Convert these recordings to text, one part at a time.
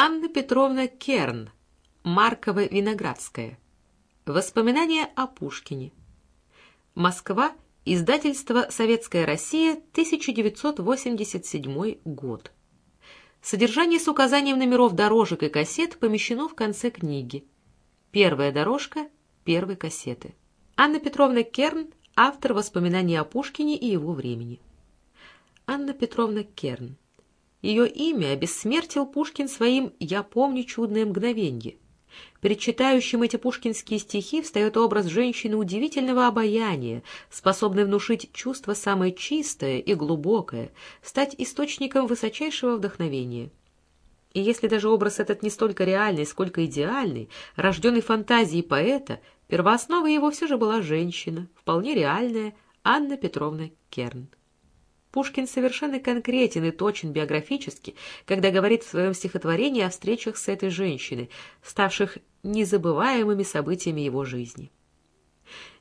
Анна Петровна Керн, Маркова-Виноградская. Воспоминания о Пушкине. Москва, издательство «Советская Россия», 1987 год. Содержание с указанием номеров дорожек и кассет помещено в конце книги. Первая дорожка первой кассеты. Анна Петровна Керн, автор воспоминаний о Пушкине и его времени. Анна Петровна Керн. Ее имя обессмертил Пушкин своим «Я помню чудное мгновенье». Перед читающим эти пушкинские стихи встает образ женщины удивительного обаяния, способной внушить чувство самое чистое и глубокое, стать источником высочайшего вдохновения. И если даже образ этот не столько реальный, сколько идеальный, рожденный фантазией поэта, первоосновой его все же была женщина, вполне реальная, Анна Петровна Керн. Пушкин совершенно конкретен и точен биографически, когда говорит в своем стихотворении о встречах с этой женщиной, ставших незабываемыми событиями его жизни.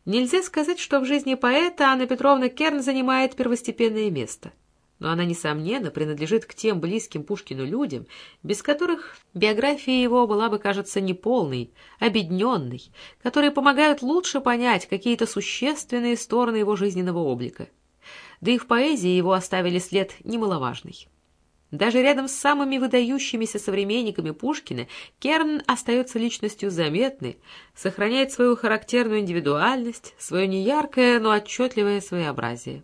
Нельзя сказать, что в жизни поэта Анна Петровна Керн занимает первостепенное место, но она, несомненно, принадлежит к тем близким Пушкину людям, без которых биография его была бы, кажется, неполной, обедненной, которые помогают лучше понять какие-то существенные стороны его жизненного облика да и в поэзии его оставили след немаловажный. Даже рядом с самыми выдающимися современниками Пушкина Керн остается личностью заметной, сохраняет свою характерную индивидуальность, свое неяркое, но отчетливое своеобразие.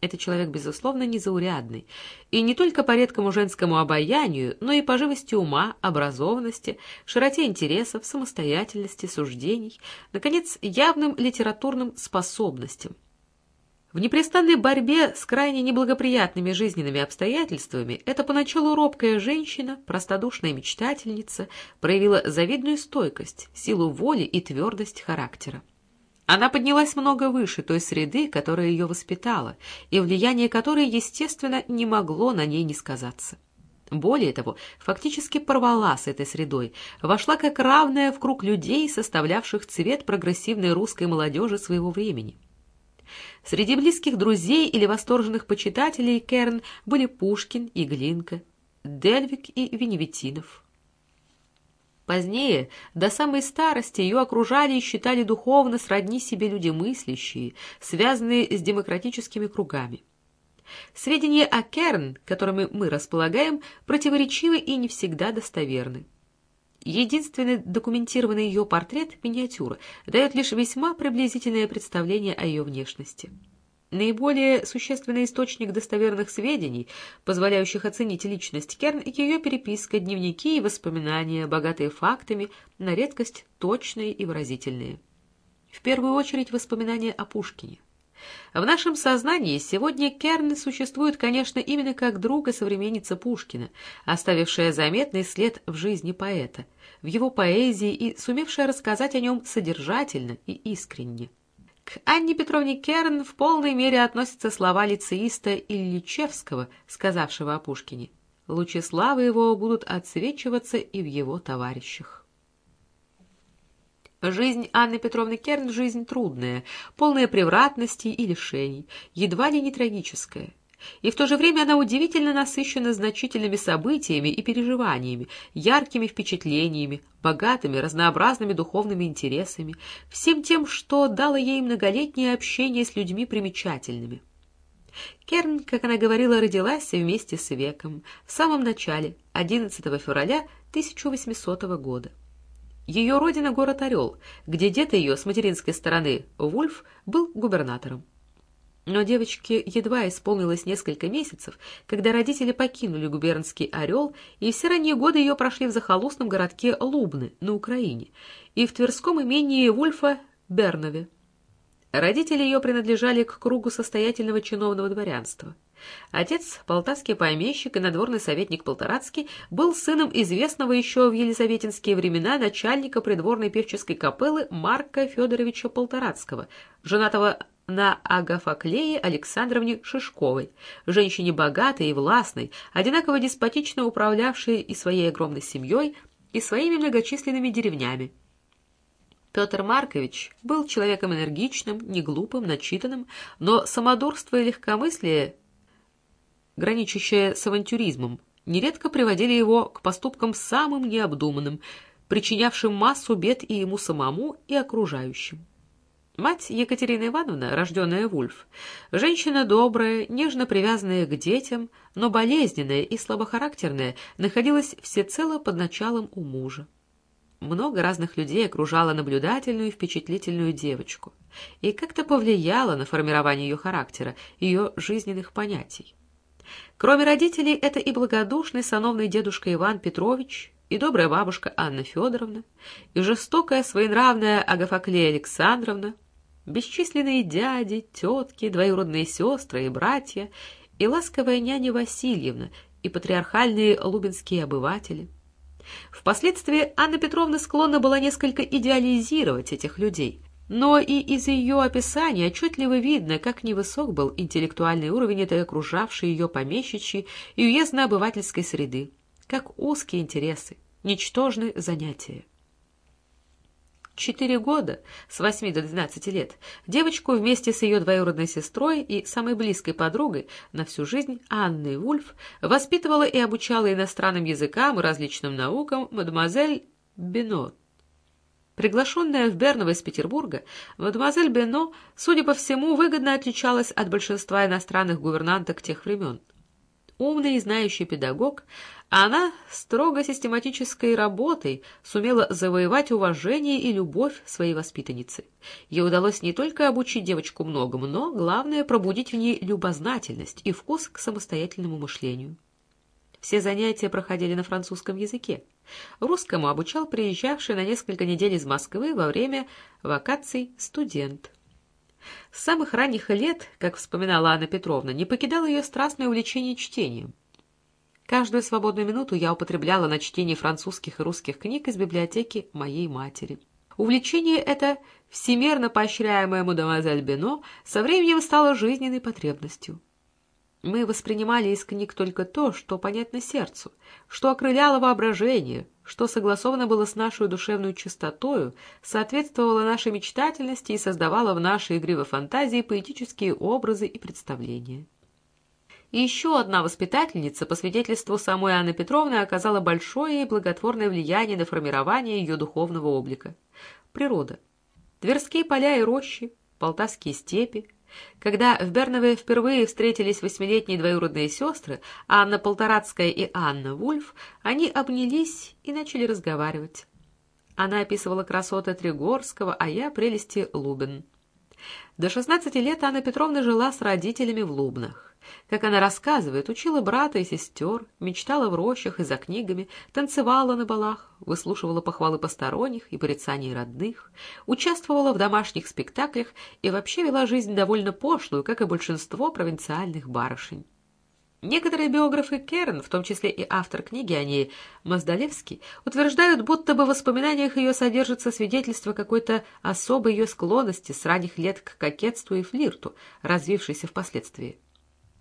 Это человек, безусловно, незаурядный, и не только по редкому женскому обаянию, но и по живости ума, образованности, широте интересов, самостоятельности, суждений, наконец, явным литературным способностям – в непрестанной борьбе с крайне неблагоприятными жизненными обстоятельствами эта поначалу робкая женщина, простодушная мечтательница, проявила завидную стойкость, силу воли и твердость характера. Она поднялась много выше той среды, которая ее воспитала, и влияние которой, естественно, не могло на ней не сказаться. Более того, фактически порвала с этой средой, вошла как равная в круг людей, составлявших цвет прогрессивной русской молодежи своего времени. Среди близких друзей или восторженных почитателей Керн были Пушкин и Глинка, Дельвик и Веневитинов. Позднее, до самой старости, ее окружали и считали духовно сродни себе люди мыслящие, связанные с демократическими кругами. Сведения о Керн, которыми мы располагаем, противоречивы и не всегда достоверны. Единственный документированный ее портрет, миниатюра, дает лишь весьма приблизительное представление о ее внешности. Наиболее существенный источник достоверных сведений, позволяющих оценить личность Керн, ее переписка, дневники и воспоминания, богатые фактами, на редкость точные и выразительные. В первую очередь воспоминания о Пушкине. В нашем сознании сегодня Керн существует, конечно, именно как друг и современница Пушкина, оставившая заметный след в жизни поэта, в его поэзии и сумевшая рассказать о нем содержательно и искренне. К Анне Петровне Керн в полной мере относятся слова лицеиста Ильичевского, сказавшего о Пушкине. Лучи славы его будут отсвечиваться и в его товарищах. Жизнь Анны Петровны Керн – жизнь трудная, полная превратностей и лишений, едва ли не трагическая. И в то же время она удивительно насыщена значительными событиями и переживаниями, яркими впечатлениями, богатыми, разнообразными духовными интересами, всем тем, что дало ей многолетнее общение с людьми примечательными. Керн, как она говорила, родилась вместе с веком в самом начале, 11 февраля 1800 года. Ее родина — город Орел, где дед ее с материнской стороны, Вульф, был губернатором. Но девочке едва исполнилось несколько месяцев, когда родители покинули губернский Орел, и все ранние годы ее прошли в захолустном городке Лубны на Украине и в Тверском имении Вульфа Бернове. Родители ее принадлежали к кругу состоятельного чиновного дворянства. Отец, полтавский помещик и надворный советник Полторацкий, был сыном известного еще в елизаветинские времена начальника придворной певческой капеллы Марка Федоровича Полторацкого, женатого на Агафаклее Александровне Шишковой, женщине богатой и властной, одинаково деспотично управлявшей и своей огромной семьей, и своими многочисленными деревнями. Петр Маркович был человеком энергичным, неглупым, начитанным, но самодурство и легкомыслие, граничащее с авантюризмом, нередко приводили его к поступкам самым необдуманным, причинявшим массу бед и ему самому, и окружающим. Мать Екатерина Ивановна, рожденная Вульф, женщина добрая, нежно привязанная к детям, но болезненная и слабохарактерная, находилась всецело под началом у мужа. Много разных людей окружала наблюдательную и впечатлительную девочку и как-то повлияло на формирование ее характера, ее жизненных понятий. Кроме родителей, это и благодушный сановный дедушка Иван Петрович, и добрая бабушка Анна Федоровна, и жестокая своенравная Агафаклея Александровна, бесчисленные дяди, тетки, двоюродные сестры и братья, и ласковая няня Васильевна, и патриархальные лубинские обыватели. Впоследствии Анна Петровна склонна была несколько идеализировать этих людей, но и из ее описания отчетливо видно, как невысок был интеллектуальный уровень этой окружавшей ее помещичьей и уездно-обывательской среды, как узкие интересы, ничтожные занятия четыре года, с восьми до двенадцати лет, девочку вместе с ее двоюродной сестрой и самой близкой подругой на всю жизнь Анной Вульф воспитывала и обучала иностранным языкам и различным наукам мадемуазель Бено. Приглашенная в Берново из Петербурга, мадемуазель Бено, судя по всему, выгодно отличалась от большинства иностранных гувернанток тех времен. Умный и знающий педагог, она строго систематической работой сумела завоевать уважение и любовь своей воспитанницы. Ей удалось не только обучить девочку многому, но, главное, пробудить в ней любознательность и вкус к самостоятельному мышлению. Все занятия проходили на французском языке. Русскому обучал приезжавший на несколько недель из Москвы во время вакаций студент. С самых ранних лет, как вспоминала Анна Петровна, не покидало ее страстное увлечение чтением – Каждую свободную минуту я употребляла на чтение французских и русских книг из библиотеки моей матери. Увлечение это, всемерно поощряемое мадемуазель Бено, со временем стало жизненной потребностью. Мы воспринимали из книг только то, что понятно сердцу, что окрыляло воображение, что согласовано было с нашей душевной чистотою, соответствовало нашей мечтательности и создавало в нашей игривой фантазии поэтические образы и представления. И еще одна воспитательница, по свидетельству самой Анны Петровны, оказала большое и благотворное влияние на формирование ее духовного облика. Природа. Тверские поля и рощи, полтавские степи. Когда в Бернове впервые встретились восьмилетние двоюродные сестры, Анна Полторацкая и Анна Вульф, они обнялись и начали разговаривать. Она описывала красоты Тригорского, а я прелести Лубен. До шестнадцати лет Анна Петровна жила с родителями в Лубнах. Как она рассказывает, учила брата и сестер, мечтала в рощах и за книгами, танцевала на балах, выслушивала похвалы посторонних и порицаний родных, участвовала в домашних спектаклях и вообще вела жизнь довольно пошлую, как и большинство провинциальных барышень. Некоторые биографы Керн, в том числе и автор книги о ней, Моздалевский, утверждают, будто бы в воспоминаниях ее содержится свидетельство какой-то особой ее склонности с ранних лет к кокетству и флирту, развившейся впоследствии.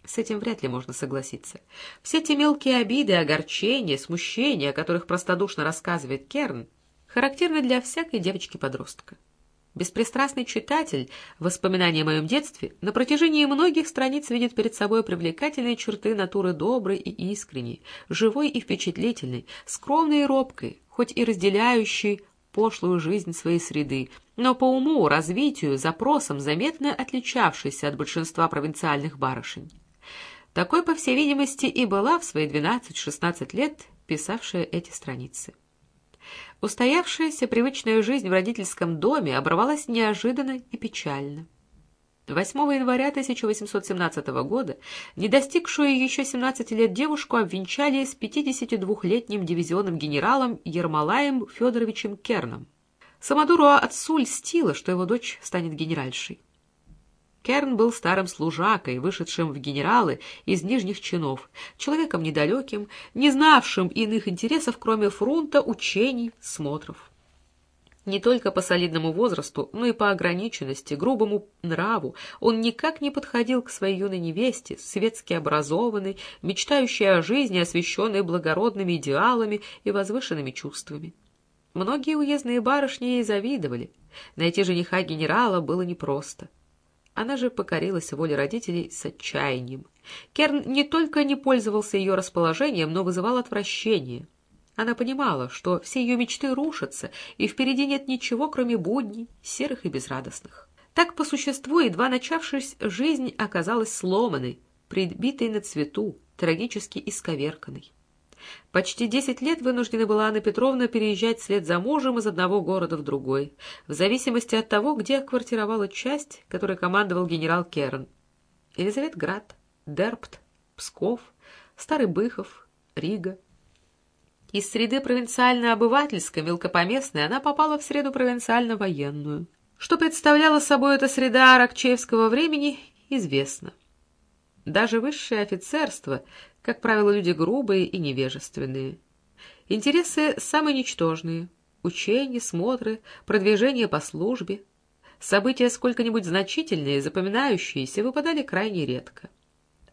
С этим вряд ли можно согласиться. Все те мелкие обиды, огорчения, смущения, о которых простодушно рассказывает Керн, характерны для всякой девочки-подростка. Беспристрастный читатель воспоминания о моем детстве на протяжении многих страниц видит перед собой привлекательные черты натуры доброй и искренней, живой и впечатлительной, скромной и робкой, хоть и разделяющей пошлую жизнь своей среды, но по уму, развитию, запросам заметно отличавшейся от большинства провинциальных барышень. Такой, по всей видимости, и была в свои 12-16 лет писавшая эти страницы. Устоявшаяся привычная жизнь в родительском доме оборвалась неожиданно и печально. 8 января 1817 года не достигшую еще 17 лет девушку обвенчали с 52-летним дивизионным генералом Ермолаем Федоровичем Керном. Самодуру отцу льстило, что его дочь станет генеральшей. Керн был старым служакой, вышедшим в генералы из нижних чинов, человеком недалеким, не знавшим иных интересов, кроме фронта, учений, смотров. Не только по солидному возрасту, но и по ограниченности, грубому нраву он никак не подходил к своей юной невесте, светски образованной, мечтающей о жизни, освященной благородными идеалами и возвышенными чувствами. Многие уездные барышни ей завидовали. Найти жениха генерала было непросто. Она же покорилась воле родителей с отчаянием. Керн не только не пользовался ее расположением, но вызывал отвращение. Она понимала, что все ее мечты рушатся, и впереди нет ничего, кроме будней, серых и безрадостных. Так, по существу, едва начавшись, жизнь оказалась сломанной, прибитой на цвету, трагически исковерканной. Почти десять лет вынуждена была Анна Петровна переезжать вслед за мужем из одного города в другой, в зависимости от того, где квартировала часть, которой командовал генерал Керн. Елизаветград, Дерпт, Псков, Старый Быхов, Рига. Из среды провинциально-обывательской, мелкопоместной, она попала в среду провинциально-военную. Что представляла собой эта среда аракчеевского времени, известно. Даже высшее офицерство, как правило, люди грубые и невежественные. Интересы самые ничтожные. Учения, смотры, продвижение по службе. События сколько-нибудь значительные, запоминающиеся, выпадали крайне редко.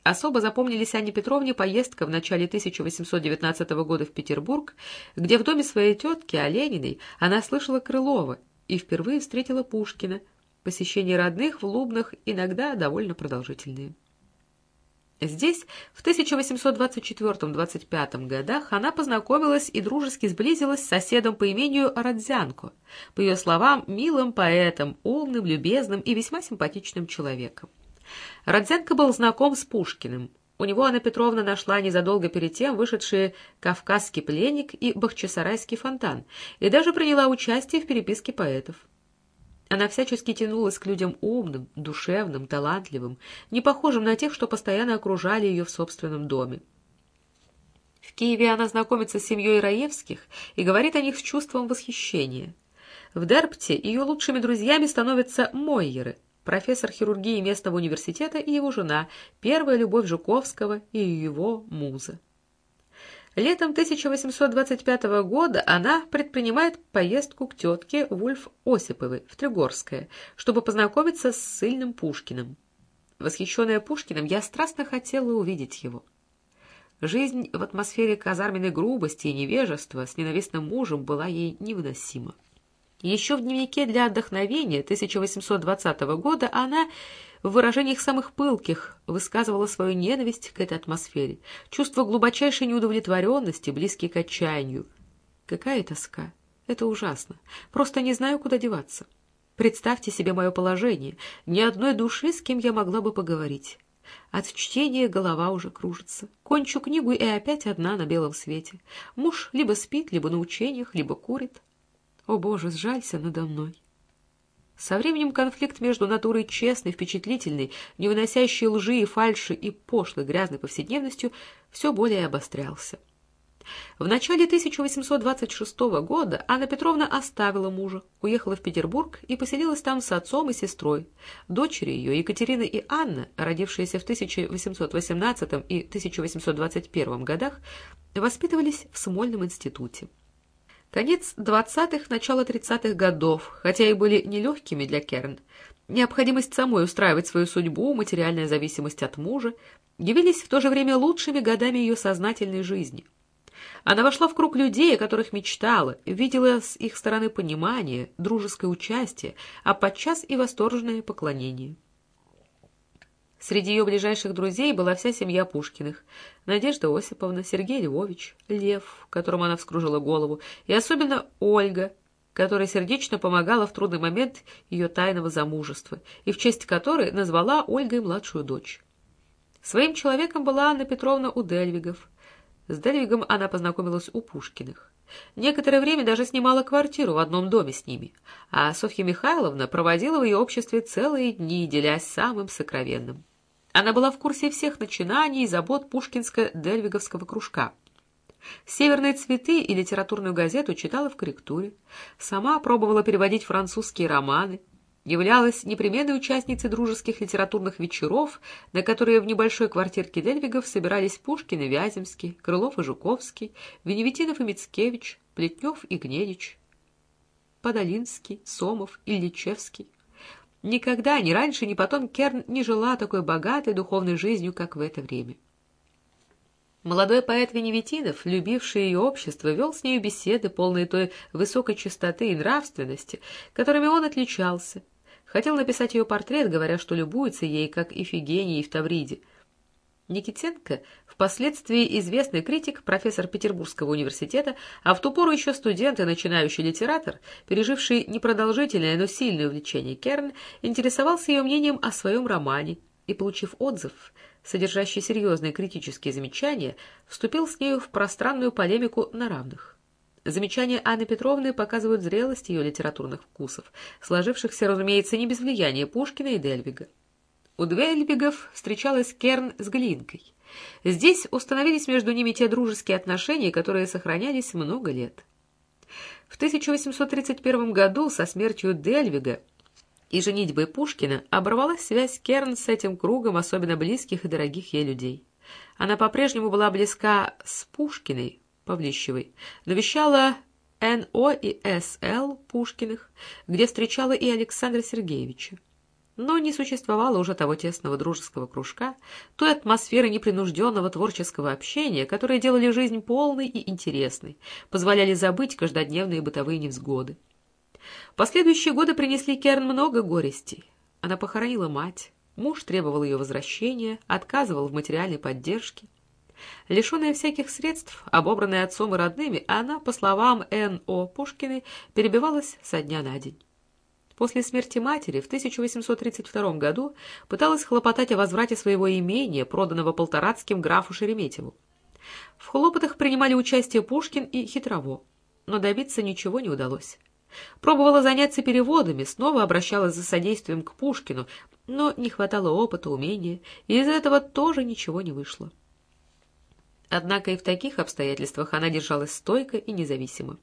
Особо запомнились Анне Петровне поездка в начале 1819 года в Петербург, где в доме своей тетки Олениной она слышала Крылова и впервые встретила Пушкина. Посещения родных в Лубнах иногда довольно продолжительные. Здесь в 1824-25 годах она познакомилась и дружески сблизилась с соседом по имению Родзянко, по ее словам, милым поэтом, умным, любезным и весьма симпатичным человеком. Родзянко был знаком с Пушкиным. У него Анна Петровна нашла незадолго перед тем вышедшие «Кавказский пленник» и «Бахчисарайский фонтан» и даже приняла участие в переписке поэтов. Она всячески тянулась к людям умным, душевным, талантливым, не похожим на тех, что постоянно окружали ее в собственном доме. В Киеве она знакомится с семьей Раевских и говорит о них с чувством восхищения. В Дерпте ее лучшими друзьями становятся Мойеры, профессор хирургии местного университета и его жена, первая любовь Жуковского и его муза. Летом 1825 года она предпринимает поездку к тетке Вульф Осиповой в Тригорское, чтобы познакомиться с сильным Пушкиным. Восхищенная Пушкиным, я страстно хотела увидеть его. Жизнь в атмосфере казарменной грубости и невежества с ненавистным мужем была ей невыносима. Еще в дневнике для отдохновения 1820 года она в выражениях самых пылких высказывала свою ненависть к этой атмосфере, чувство глубочайшей неудовлетворенности, близкие к отчаянию. Какая тоска! Это ужасно. Просто не знаю, куда деваться. Представьте себе мое положение. Ни одной души, с кем я могла бы поговорить. От чтения голова уже кружится. Кончу книгу и опять одна на белом свете. Муж либо спит, либо на учениях, либо курит. О, Боже, сжалься надо мной. Со временем конфликт между натурой честной, впечатлительной, не выносящей лжи и фальши и пошлой грязной повседневностью все более обострялся. В начале 1826 года Анна Петровна оставила мужа, уехала в Петербург и поселилась там с отцом и сестрой. Дочери ее, Екатерина и Анна, родившиеся в 1818 и 1821 годах, воспитывались в Смольном институте. Конец двадцатых, начало тридцатых годов, хотя и были нелегкими для Керн, необходимость самой устраивать свою судьбу, материальная зависимость от мужа, явились в то же время лучшими годами ее сознательной жизни. Она вошла в круг людей, о которых мечтала, видела с их стороны понимание, дружеское участие, а подчас и восторженное поклонение. Среди ее ближайших друзей была вся семья Пушкиных. Надежда Осиповна, Сергей Львович, Лев, которому она вскружила голову, и особенно Ольга, которая сердечно помогала в трудный момент ее тайного замужества, и в честь которой назвала Ольгой младшую дочь. Своим человеком была Анна Петровна у Дельвигов. С Дельвигом она познакомилась у Пушкиных. Некоторое время даже снимала квартиру в одном доме с ними, а Софья Михайловна проводила в ее обществе целые дни, делясь самым сокровенным. Она была в курсе всех начинаний и забот Пушкинско-Дельвиговского кружка. «Северные цветы» и литературную газету читала в корректуре. Сама пробовала переводить французские романы. Являлась непременной участницей дружеских литературных вечеров, на которые в небольшой квартирке Дельвигов собирались Пушкин и Вяземский, Крылов и Жуковский, Веневитинов и Мицкевич, Плетнев и Гнедич, Подолинский, Сомов, Ильичевский. Никогда, ни раньше, ни потом Керн не жила такой богатой духовной жизнью, как в это время. Молодой поэт Веневитинов, любивший ее общество, вел с нею беседы, полные той высокой чистоты и нравственности, которыми он отличался, Хотел написать ее портрет, говоря, что любуется ей, как Ифигенией в Тавриде. Никитенко, впоследствии известный критик, профессор Петербургского университета, а в ту пору еще студент и начинающий литератор, переживший непродолжительное, но сильное увлечение Керн, интересовался ее мнением о своем романе и, получив отзыв, содержащий серьезные критические замечания, вступил с нею в пространную полемику на равных. Замечания Анны Петровны показывают зрелость ее литературных вкусов, сложившихся, разумеется, не без влияния Пушкина и Дельвига. У Дельвигов встречалась Керн с Глинкой. Здесь установились между ними те дружеские отношения, которые сохранялись много лет. В 1831 году со смертью Дельвига и женитьбой Пушкина оборвалась связь Керн с этим кругом особенно близких и дорогих ей людей. Она по-прежнему была близка с Пушкиной, Павлищевой, навещала НО и СЛ Пушкиных, где встречала и Александра Сергеевича. Но не существовало уже того тесного дружеского кружка, той атмосферы непринужденного творческого общения, которые делали жизнь полной и интересной, позволяли забыть каждодневные бытовые невзгоды. Последующие годы принесли Керн много горестей. Она похоронила мать, муж требовал ее возвращения, отказывал в материальной поддержке. Лишенная всяких средств, обобранная отцом и родными, она, по словам Н.О. Пушкиной, перебивалась со дня на день. После смерти матери в 1832 году пыталась хлопотать о возврате своего имения, проданного полторацким графу Шереметьеву. В хлопотах принимали участие Пушкин и Хитрово, но добиться ничего не удалось. Пробовала заняться переводами, снова обращалась за содействием к Пушкину, но не хватало опыта, умения, и из этого тоже ничего не вышло. Однако и в таких обстоятельствах она держалась стойко и независимо.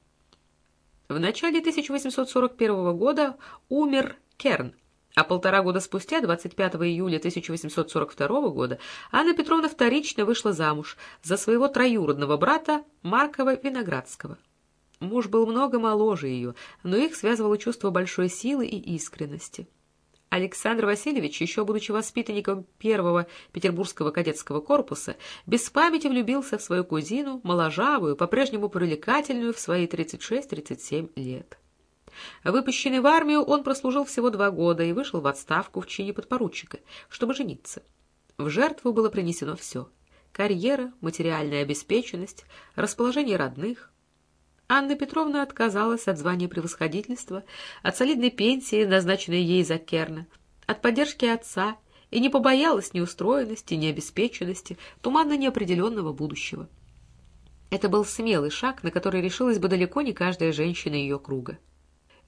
В начале 1841 года умер Керн, а полтора года спустя, 25 июля 1842 года, Анна Петровна вторично вышла замуж за своего троюродного брата Маркова Виноградского. Муж был много моложе ее, но их связывало чувство большой силы и искренности. Александр Васильевич, еще будучи воспитанником первого петербургского кадетского корпуса, без памяти влюбился в свою кузину, моложавую, по-прежнему привлекательную в свои 36-37 лет. Выпущенный в армию, он прослужил всего два года и вышел в отставку в чине подпоручика, чтобы жениться. В жертву было принесено все — карьера, материальная обеспеченность, расположение родных, Анна Петровна отказалась от звания превосходительства, от солидной пенсии, назначенной ей за Керна, от поддержки отца и не побоялась ни устроенности, ни обеспеченности, туманно неопределенного будущего. Это был смелый шаг, на который решилась бы далеко не каждая женщина ее круга.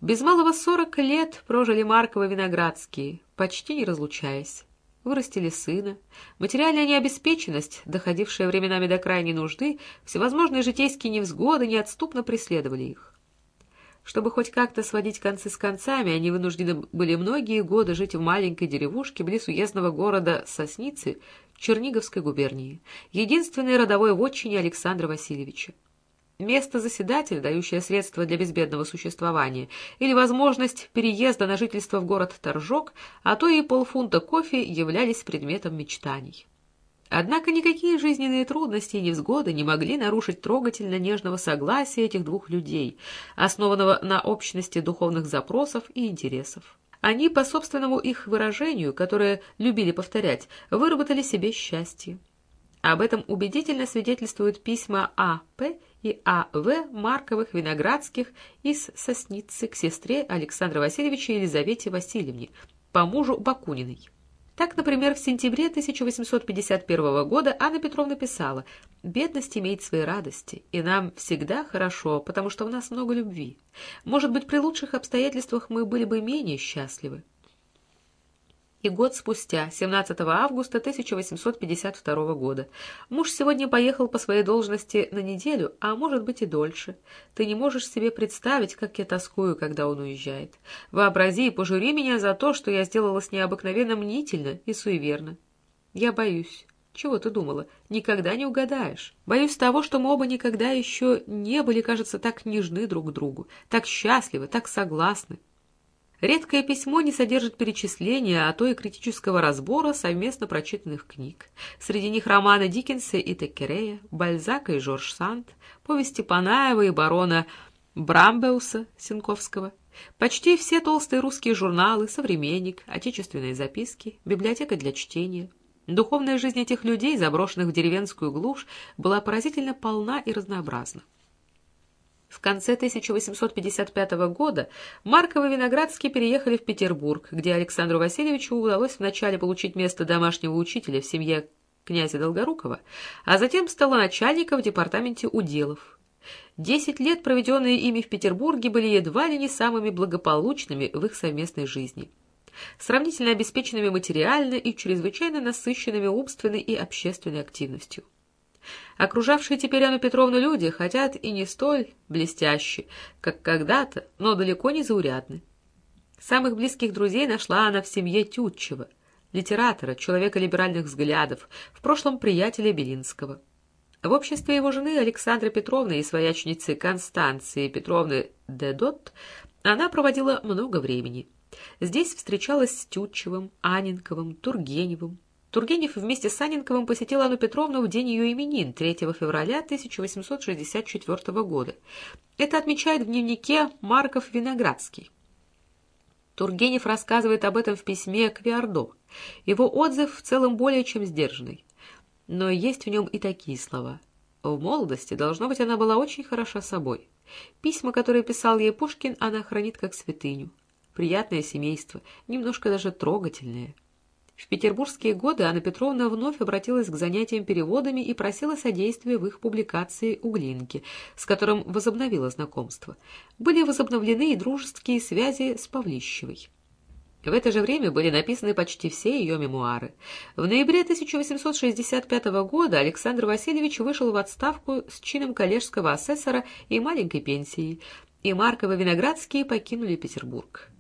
Без малого сорок лет прожили Марковы Виноградские, почти не разлучаясь вырастили сына. Материальная необеспеченность, доходившая временами до крайней нужды, всевозможные житейские невзгоды неотступно преследовали их. Чтобы хоть как-то сводить концы с концами, они вынуждены были многие годы жить в маленькой деревушке близ уездного города Сосницы Черниговской губернии, единственной родовой вотчине Александра Васильевича место заседателя, дающее средства для безбедного существования, или возможность переезда на жительство в город Торжок, а то и полфунта кофе являлись предметом мечтаний. Однако никакие жизненные трудности и невзгоды не могли нарушить трогательно нежного согласия этих двух людей, основанного на общности духовных запросов и интересов. Они, по собственному их выражению, которое любили повторять, выработали себе счастье. Об этом убедительно свидетельствуют письма А. П и А.В. Марковых Виноградских из Сосницы к сестре Александра Васильевича Елизавете Васильевне, по мужу Бакуниной. Так, например, в сентябре 1851 года Анна Петровна писала «Бедность имеет свои радости, и нам всегда хорошо, потому что в нас много любви. Может быть, при лучших обстоятельствах мы были бы менее счастливы и год спустя, 17 августа 1852 года. Муж сегодня поехал по своей должности на неделю, а может быть и дольше. Ты не можешь себе представить, как я тоскую, когда он уезжает. Вообрази и пожури меня за то, что я сделала с необыкновенно мнительно и суеверно. Я боюсь. Чего ты думала? Никогда не угадаешь. Боюсь того, что мы оба никогда еще не были, кажется, так нежны друг к другу, так счастливы, так согласны. Редкое письмо не содержит перечисления, а то и критического разбора совместно прочитанных книг. Среди них романы Диккенса и Теккерея, Бальзака и Жорж Санд, повести Панаева и барона Брамбеуса Сенковского, Почти все толстые русские журналы, «Современник», «Отечественные записки», библиотека для чтения. Духовная жизнь этих людей, заброшенных в деревенскую глушь, была поразительно полна и разнообразна. В конце 1855 года Марков и Виноградский переехали в Петербург, где Александру Васильевичу удалось вначале получить место домашнего учителя в семье князя Долгорукова, а затем стало начальником в департаменте уделов. Десять лет, проведенные ими в Петербурге, были едва ли не самыми благополучными в их совместной жизни. Сравнительно обеспеченными материально и чрезвычайно насыщенными умственной и общественной активностью. Окружавшие теперь Анну Петровну люди хотят и не столь блестящие, как когда-то, но далеко не заурядны. Самых близких друзей нашла она в семье Тютчева, литератора, человека либеральных взглядов, в прошлом приятеля Белинского. В обществе его жены Александры Петровны и своячницы Констанции Петровны Дедот она проводила много времени. Здесь встречалась с Тютчевым, Анинковым, Тургеневым, Тургенев вместе с Анинковым посетил Анну Петровну в день ее именин, 3 февраля 1864 года. Это отмечает в дневнике Марков Виноградский. Тургенев рассказывает об этом в письме к Виардо. Его отзыв в целом более чем сдержанный. Но есть в нем и такие слова. В молодости, должно быть, она была очень хороша собой. Письма, которые писал ей Пушкин, она хранит как святыню. Приятное семейство, немножко даже трогательное. В петербургские годы Анна Петровна вновь обратилась к занятиям переводами и просила содействия в их публикации «Углинки», с которым возобновила знакомство. Были возобновлены и дружеские связи с Павлищевой. В это же время были написаны почти все ее мемуары. В ноябре 1865 года Александр Васильевич вышел в отставку с чином коллежского асессора и маленькой пенсией, и Маркова Виноградские покинули Петербург.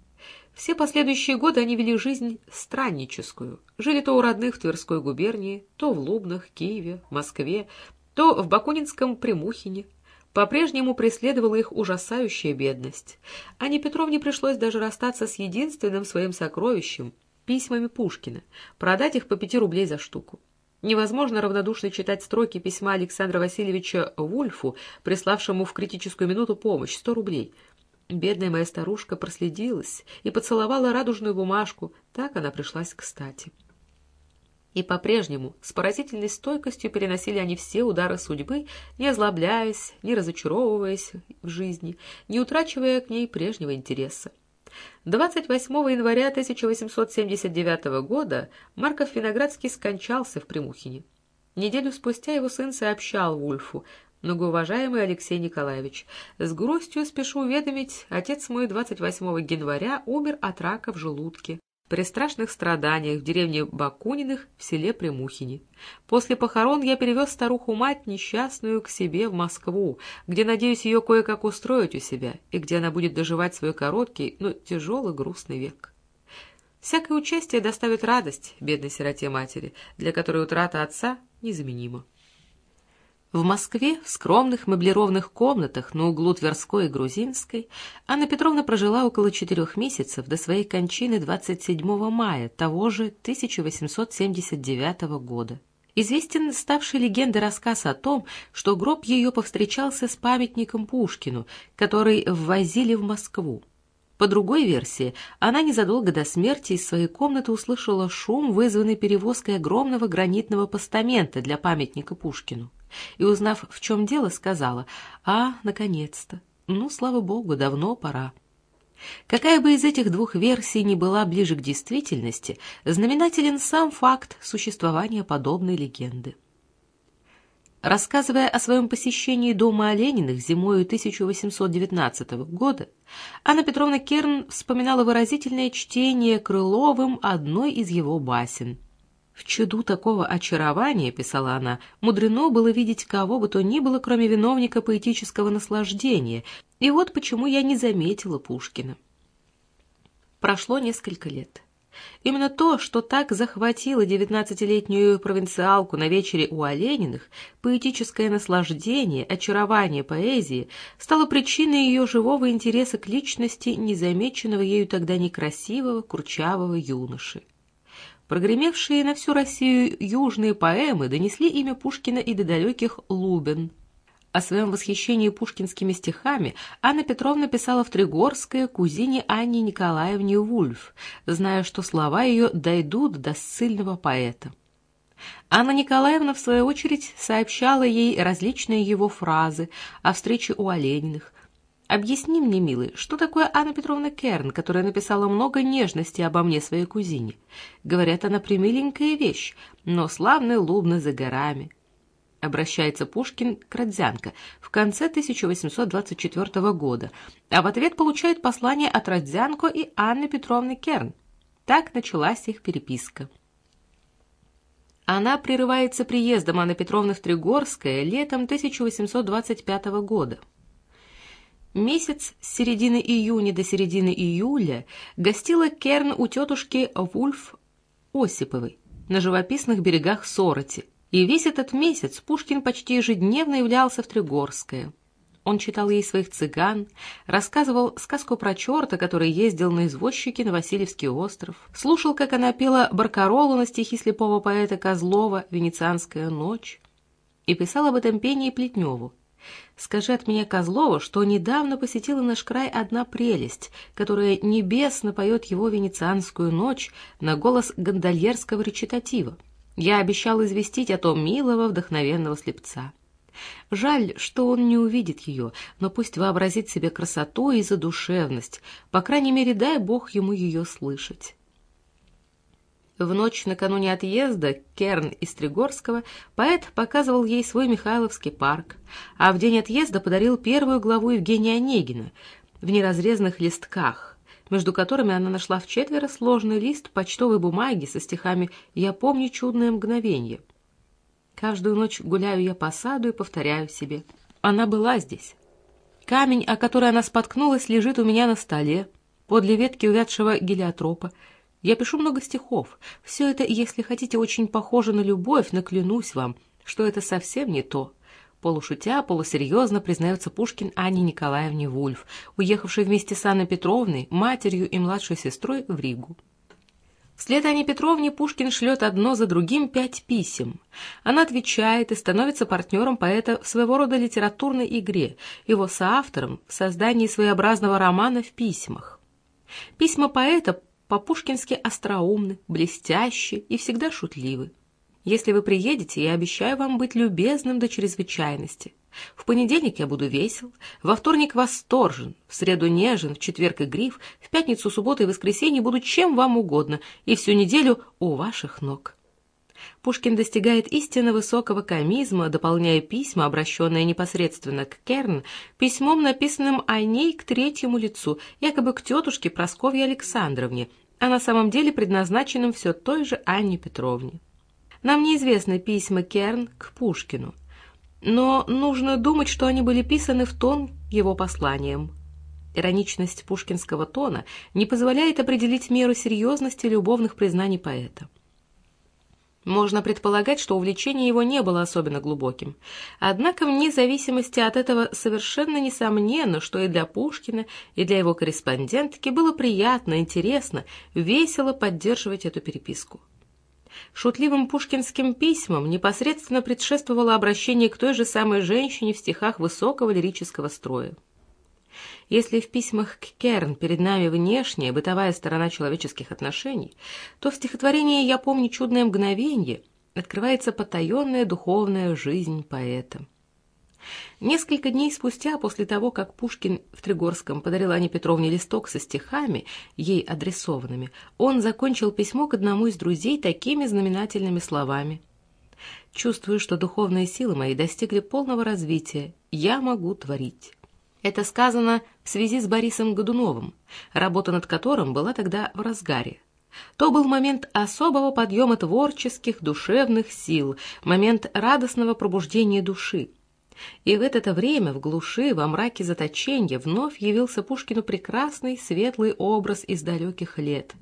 Все последующие годы они вели жизнь странническую. Жили то у родных в Тверской губернии, то в Лубнах, Киеве, Москве, то в Бакунинском Примухине. По-прежнему преследовала их ужасающая бедность. Ане Петровне пришлось даже расстаться с единственным своим сокровищем — письмами Пушкина, продать их по пяти рублей за штуку. Невозможно равнодушно читать строки письма Александра Васильевича Вульфу, приславшему в критическую минуту помощь — сто рублей — Бедная моя старушка проследилась и поцеловала радужную бумажку, так она пришлась кстати. И по-прежнему с поразительной стойкостью переносили они все удары судьбы, не озлобляясь, не разочаровываясь в жизни, не утрачивая к ней прежнего интереса. 28 января 1879 года Марков Виноградский скончался в Примухине. Неделю спустя его сын сообщал Вульфу, Многоуважаемый Алексей Николаевич, с грустью спешу уведомить, отец мой 28 января умер от рака в желудке при страшных страданиях в деревне Бакуниных в селе Примухине. После похорон я перевез старуху-мать несчастную к себе в Москву, где надеюсь ее кое-как устроить у себя, и где она будет доживать свой короткий, но тяжелый грустный век. Всякое участие доставит радость бедной сироте матери, для которой утрата отца незаменима. В Москве, в скромных меблированных комнатах на углу Тверской и Грузинской, Анна Петровна прожила около четырех месяцев до своей кончины 27 мая того же 1879 года. Известен ставший легендой рассказ о том, что гроб ее повстречался с памятником Пушкину, который ввозили в Москву. По другой версии, она незадолго до смерти из своей комнаты услышала шум, вызванный перевозкой огромного гранитного постамента для памятника Пушкину и, узнав, в чем дело, сказала «А, наконец-то! Ну, слава богу, давно пора». Какая бы из этих двух версий ни была ближе к действительности, знаменателен сам факт существования подобной легенды. Рассказывая о своем посещении дома Олениных зимою 1819 года, Анна Петровна Керн вспоминала выразительное чтение Крыловым одной из его басен – в чуду такого очарования, писала она, мудрено было видеть кого бы то ни было, кроме виновника поэтического наслаждения, и вот почему я не заметила Пушкина. Прошло несколько лет. Именно то, что так захватило девятнадцатилетнюю провинциалку на вечере у Олениных, поэтическое наслаждение, очарование поэзии, стало причиной ее живого интереса к личности незамеченного ею тогда некрасивого, курчавого юноши. Прогремевшие на всю Россию южные поэмы донесли имя Пушкина и до далеких Лубен. О своем восхищении пушкинскими стихами Анна Петровна писала в Тригорское кузине Анне Николаевне Вульф, зная, что слова ее дойдут до ссыльного поэта. Анна Николаевна, в свою очередь, сообщала ей различные его фразы о встрече у Олениных. «Объясни мне, милый, что такое Анна Петровна Керн, которая написала много нежности обо мне своей кузине? Говорят, она примиленькая вещь, но славная лубна за горами» обращается Пушкин к Родзянко в конце 1824 года, а в ответ получает послание от Родзянко и Анны Петровны Керн. Так началась их переписка. Она прерывается приездом Анны Петровны в Тригорское летом 1825 года. Месяц с середины июня до середины июля гостила Керн у тетушки Вульф Осиповой на живописных берегах Сороти, и весь этот месяц Пушкин почти ежедневно являлся в Тригорское. Он читал ей своих цыган, рассказывал сказку про черта, который ездил на извозчике на Васильевский остров, слушал, как она пела баркаролу на стихи слепого поэта Козлова «Венецианская ночь» и писал об этом пении Плетневу. «Скажи от меня, Козлова, что недавно посетила наш край одна прелесть, которая небесно поет его венецианскую ночь на голос гондольерского речитатива. Я обещал известить о том милого, вдохновенного слепца. Жаль, что он не увидит ее, но пусть вообразит себе красоту и задушевность. По крайней мере, дай Бог ему ее слышать. В ночь накануне отъезда Керн из Тригорского поэт показывал ей свой Михайловский парк, а в день отъезда подарил первую главу Евгения Онегина в неразрезанных листках, между которыми она нашла в четверо сложный лист почтовой бумаги со стихами «Я помню чудное мгновение». Каждую ночь гуляю я по саду и повторяю себе. Она была здесь. Камень, о который она споткнулась, лежит у меня на столе, подле ветки увядшего гелиотропа. Я пишу много стихов. Все это, если хотите, очень похоже на любовь, но клянусь вам, что это совсем не то. Полушутя, полусерьезно признается Пушкин Анне Николаевне Вульф, уехавшей вместе с Анной Петровной, матерью и младшей сестрой в Ригу. Вслед Анне Петровне Пушкин шлет одно за другим пять писем. Она отвечает и становится партнером поэта в своего рода литературной игре, его соавтором в создании своеобразного романа в письмах. Письма поэта по-пушкински остроумны, блестящие и всегда шутливы. Если вы приедете, я обещаю вам быть любезным до чрезвычайности. В понедельник я буду весел, во вторник восторжен, в среду нежен, в четверг игрив, в пятницу, субботу и воскресенье буду чем вам угодно, и всю неделю у ваших ног. Пушкин достигает истинно высокого комизма, дополняя письма, обращенные непосредственно к Керн, письмом, написанным о ней к третьему лицу, якобы к тетушке Прасковье Александровне, а на самом деле предназначенным все той же Анне Петровне. Нам неизвестны письма Керн к Пушкину, но нужно думать, что они были писаны в тон его посланиям. Ироничность пушкинского тона не позволяет определить меру серьезности любовных признаний поэта. Можно предполагать, что увлечение его не было особенно глубоким. Однако, вне зависимости от этого, совершенно несомненно, что и для Пушкина, и для его корреспондентки было приятно, интересно, весело поддерживать эту переписку. Шутливым пушкинским письмам непосредственно предшествовало обращение к той же самой женщине в стихах высокого лирического строя. Если в письмах к Керн перед нами внешняя, бытовая сторона человеческих отношений, то в стихотворении «Я помню чудное мгновенье» открывается потаенная духовная жизнь поэта. Несколько дней спустя, после того, как Пушкин в Тригорском подарил Ане Петровне листок со стихами, ей адресованными, он закончил письмо к одному из друзей такими знаменательными словами. «Чувствую, что духовные силы мои достигли полного развития. Я могу творить». Это сказано в связи с Борисом Годуновым, работа над которым была тогда в разгаре. То был момент особого подъема творческих, душевных сил, момент радостного пробуждения души. И в это время в глуши, во мраке заточения вновь явился Пушкину прекрасный светлый образ из далеких лет,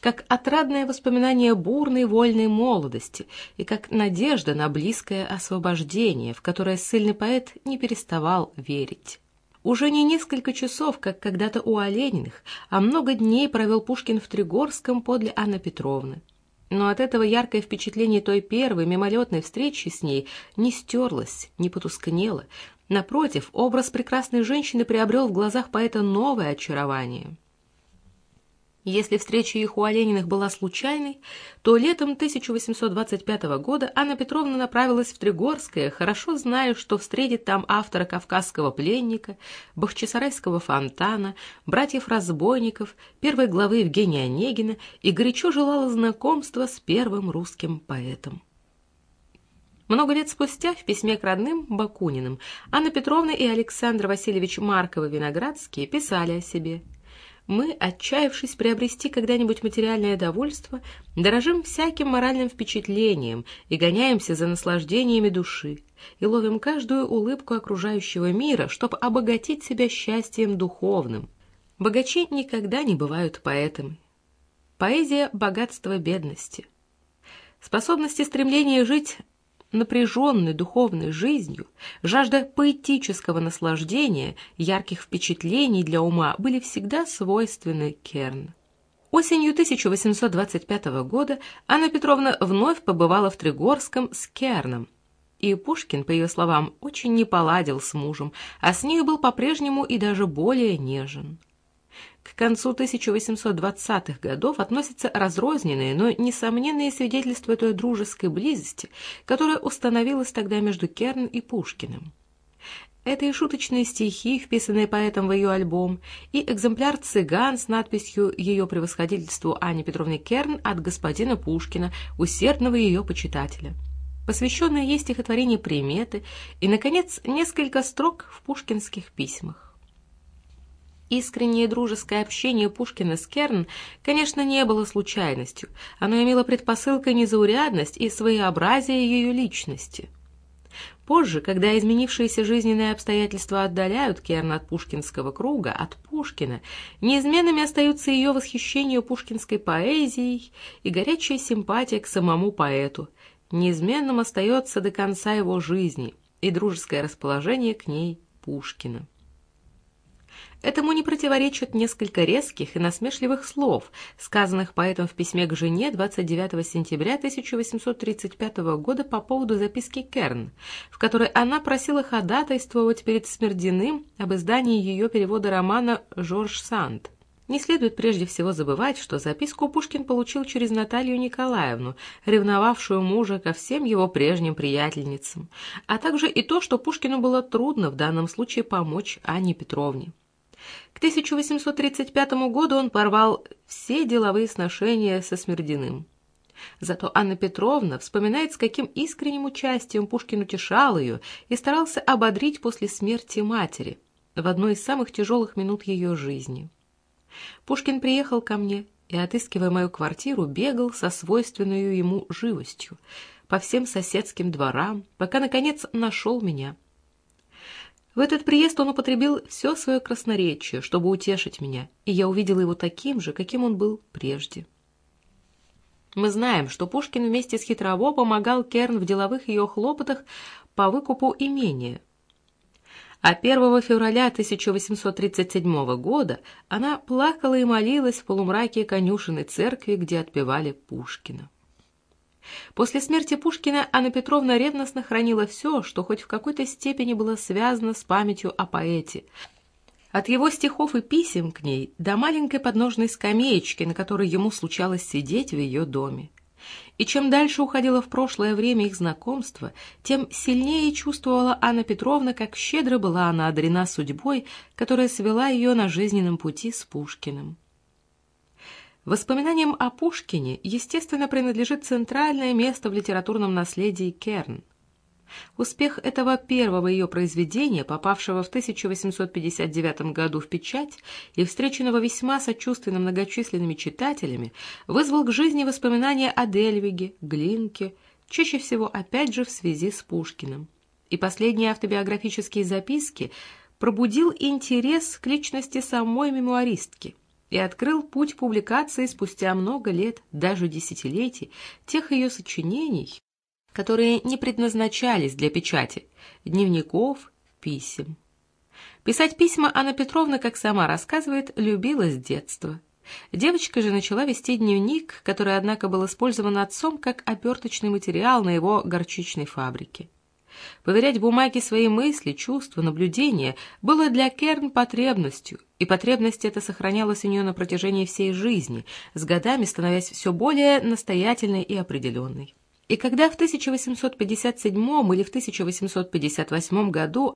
как отрадное воспоминание бурной вольной молодости и как надежда на близкое освобождение, в которое сильный поэт не переставал верить. Уже не несколько часов, как когда-то у Олениных, а много дней провел Пушкин в Тригорском подле Анны Петровны. Но от этого яркое впечатление той первой мимолетной встречи с ней не стерлось, не потускнело, Напротив, образ прекрасной женщины приобрел в глазах поэта новое очарование. Если встреча их у Олениных была случайной, то летом 1825 года Анна Петровна направилась в Тригорское, хорошо зная, что встретит там автора «Кавказского пленника», «Бахчисарайского фонтана», «Братьев-разбойников», первой главы Евгения Онегина и горячо желала знакомства с первым русским поэтом. Много лет спустя в письме к родным Бакуниным Анна Петровна и Александр Васильевич Марковы-Виноградские писали о себе. «Мы, отчаявшись приобрести когда-нибудь материальное довольство, дорожим всяким моральным впечатлением и гоняемся за наслаждениями души, и ловим каждую улыбку окружающего мира, чтобы обогатить себя счастьем духовным. Богачи никогда не бывают поэтами. Поэзия — богатство бедности». Способность и стремление жить напряженной духовной жизнью, жажда поэтического наслаждения, ярких впечатлений для ума были всегда свойственны Керн. Осенью 1825 года Анна Петровна вновь побывала в Тригорском с Керном, и Пушкин, по ее словам, очень не поладил с мужем, а с нею был по-прежнему и даже более нежен. К концу 1820-х годов относятся разрозненные, но несомненные свидетельства той дружеской близости, которая установилась тогда между Керн и Пушкиным. Это и шуточные стихи, вписанные поэтом в ее альбом, и экземпляр «Цыган» с надписью «Ее превосходительству Анне Петровне Керн от господина Пушкина, усердного ее почитателя», посвященное ей стихотворение «Приметы» и, наконец, несколько строк в пушкинских письмах. Искреннее дружеское общение Пушкина с Керн, конечно, не было случайностью. Оно имело предпосылкой незаурядность и своеобразие ее личности. Позже, когда изменившиеся жизненные обстоятельства отдаляют Керн от пушкинского круга, от Пушкина, неизменными остаются ее восхищение пушкинской поэзией и горячая симпатия к самому поэту. Неизменным остается до конца его жизни и дружеское расположение к ней Пушкина. Этому не противоречат несколько резких и насмешливых слов, сказанных поэтом в письме к жене 29 сентября 1835 года по поводу записки Керн, в которой она просила ходатайствовать перед Смердиным об издании ее перевода романа «Жорж Санд». Не следует прежде всего забывать, что записку Пушкин получил через Наталью Николаевну, ревновавшую мужа ко всем его прежним приятельницам, а также и то, что Пушкину было трудно в данном случае помочь Анне Петровне. К 1835 году он порвал все деловые сношения со Смердиным. Зато Анна Петровна вспоминает, с каким искренним участием Пушкин утешал ее и старался ободрить после смерти матери в одной из самых тяжелых минут ее жизни. Пушкин приехал ко мне и, отыскивая мою квартиру, бегал со свойственной ему живостью по всем соседским дворам, пока, наконец, нашел меня – в этот приезд он употребил все свое красноречие, чтобы утешить меня, и я увидела его таким же, каким он был прежде. Мы знаем, что Пушкин вместе с Хитрово помогал Керн в деловых ее хлопотах по выкупу имения. А 1 февраля 1837 года она плакала и молилась в полумраке конюшенной церкви, где отпевали Пушкина. После смерти Пушкина Анна Петровна ревностно хранила все, что хоть в какой-то степени было связано с памятью о поэте. От его стихов и писем к ней до маленькой подножной скамеечки, на которой ему случалось сидеть в ее доме. И чем дальше уходило в прошлое время их знакомства, тем сильнее чувствовала Анна Петровна, как щедро была она одарена судьбой, которая свела ее на жизненном пути с Пушкиным. Воспоминаниям о Пушкине, естественно, принадлежит центральное место в литературном наследии Керн. Успех этого первого ее произведения, попавшего в 1859 году в печать и встреченного весьма сочувственно многочисленными читателями, вызвал к жизни воспоминания о Дельвиге, Глинке, чаще всего опять же в связи с Пушкиным. И последние автобиографические записки пробудил интерес к личности самой мемуаристки – и открыл путь публикации спустя много лет, даже десятилетий, тех ее сочинений, которые не предназначались для печати, дневников, писем. Писать письма Анна Петровна, как сама рассказывает, любила с детства. Девочка же начала вести дневник, который, однако, был использован отцом как оберточный материал на его горчичной фабрике. Поверять бумаге свои мысли, чувства, наблюдения было для Керн потребностью, и потребность эта сохранялась у нее на протяжении всей жизни, с годами становясь все более настоятельной и определенной. И когда в 1857 или в 1858 году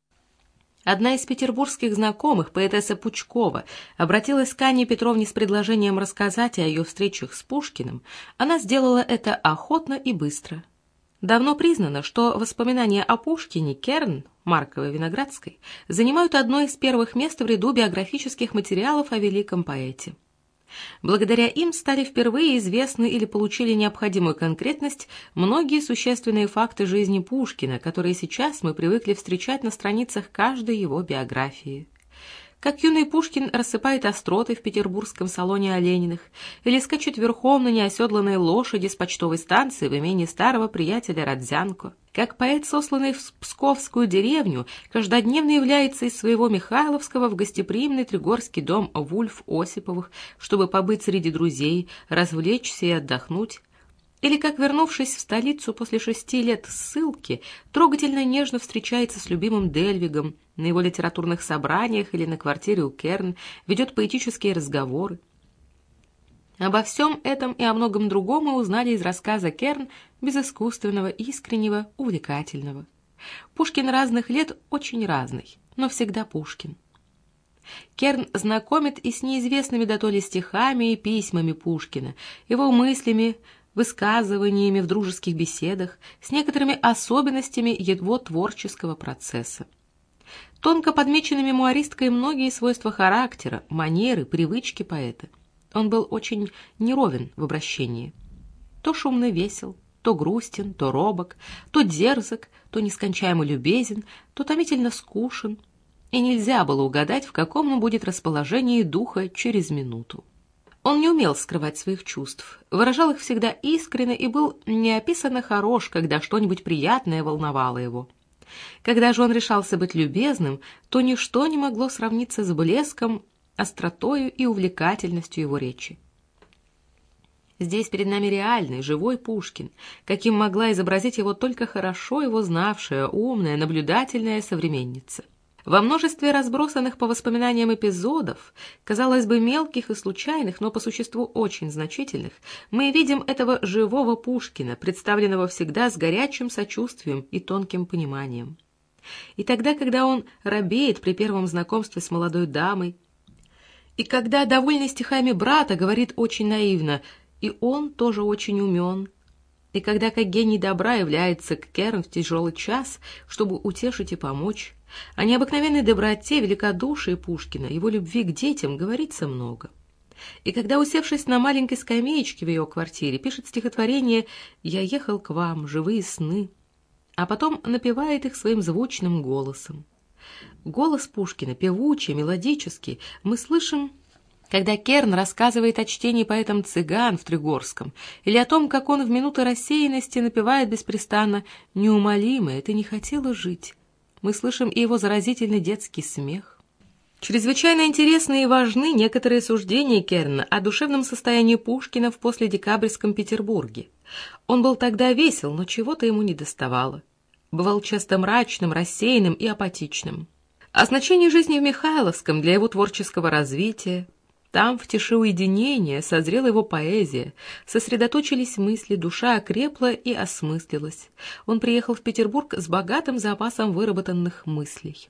Одна из петербургских знакомых, поэтесса Пучкова, обратилась к Анне Петровне с предложением рассказать о ее встречах с Пушкиным. Она сделала это охотно и быстро. Давно признано, что воспоминания о Пушкине Керн, Марковой Виноградской, занимают одно из первых мест в ряду биографических материалов о великом поэте. Благодаря им стали впервые известны или получили необходимую конкретность многие существенные факты жизни Пушкина, которые сейчас мы привыкли встречать на страницах каждой его биографии как юный Пушкин рассыпает остроты в петербургском салоне Олениных или скачет верхом на неоседланной лошади с почтовой станции в имении старого приятеля Родзянко, как поэт, сосланный в Псковскую деревню, каждодневно является из своего Михайловского в гостеприимный Тригорский дом Вульф Осиповых, чтобы побыть среди друзей, развлечься и отдохнуть, или как, вернувшись в столицу после шести лет ссылки, трогательно нежно встречается с любимым Дельвигом, на его литературных собраниях или на квартире у Керн, ведет поэтические разговоры. Обо всем этом и о многом другом мы узнали из рассказа Керн, безыскусственного, искреннего, увлекательного. Пушкин разных лет очень разный, но всегда Пушкин. Керн знакомит и с неизвестными до то ли стихами и письмами Пушкина, его мыслями, высказываниями в дружеских беседах, с некоторыми особенностями его творческого процесса. Тонко подмечены мемуаристкой многие свойства характера, манеры, привычки поэта. Он был очень неровен в обращении. То шумно весел, то грустен, то робок, то дерзок, то нескончаемо любезен, то томительно скушен, и нельзя было угадать, в каком он будет расположении духа через минуту. Он не умел скрывать своих чувств, выражал их всегда искренне и был неописанно хорош, когда что-нибудь приятное волновало его. Когда же он решался быть любезным, то ничто не могло сравниться с блеском, остротою и увлекательностью его речи. Здесь перед нами реальный, живой Пушкин, каким могла изобразить его только хорошо его знавшая, умная, наблюдательная современница. Во множестве разбросанных по воспоминаниям эпизодов, казалось бы, мелких и случайных, но по существу очень значительных, мы видим этого живого Пушкина, представленного всегда с горячим сочувствием и тонким пониманием. И тогда, когда он робеет при первом знакомстве с молодой дамой, и когда, довольный стихами брата, говорит очень наивно «и он тоже очень умен», и когда, как гений добра, является к Керн в тяжелый час, чтобы утешить и помочь, о необыкновенной доброте, великодушии Пушкина, его любви к детям говорится много. И когда, усевшись на маленькой скамеечке в ее квартире, пишет стихотворение «Я ехал к вам, живые сны», а потом напевает их своим звучным голосом. Голос Пушкина, певучий, мелодический, мы слышим когда Керн рассказывает о чтении поэтом цыган в Тригорском, или о том, как он в минуты рассеянности напевает беспрестанно «Неумолимое, ты не хотела жить», мы слышим и его заразительный детский смех. Чрезвычайно интересны и важны некоторые суждения Керна о душевном состоянии Пушкина в последекабрьском Петербурге. Он был тогда весел, но чего-то ему не доставало. Бывал часто мрачным, рассеянным и апатичным. О значении жизни в Михайловском для его творческого развития, там, в тиши уединения, созрела его поэзия, сосредоточились мысли, душа окрепла и осмыслилась. Он приехал в Петербург с богатым запасом выработанных мыслей.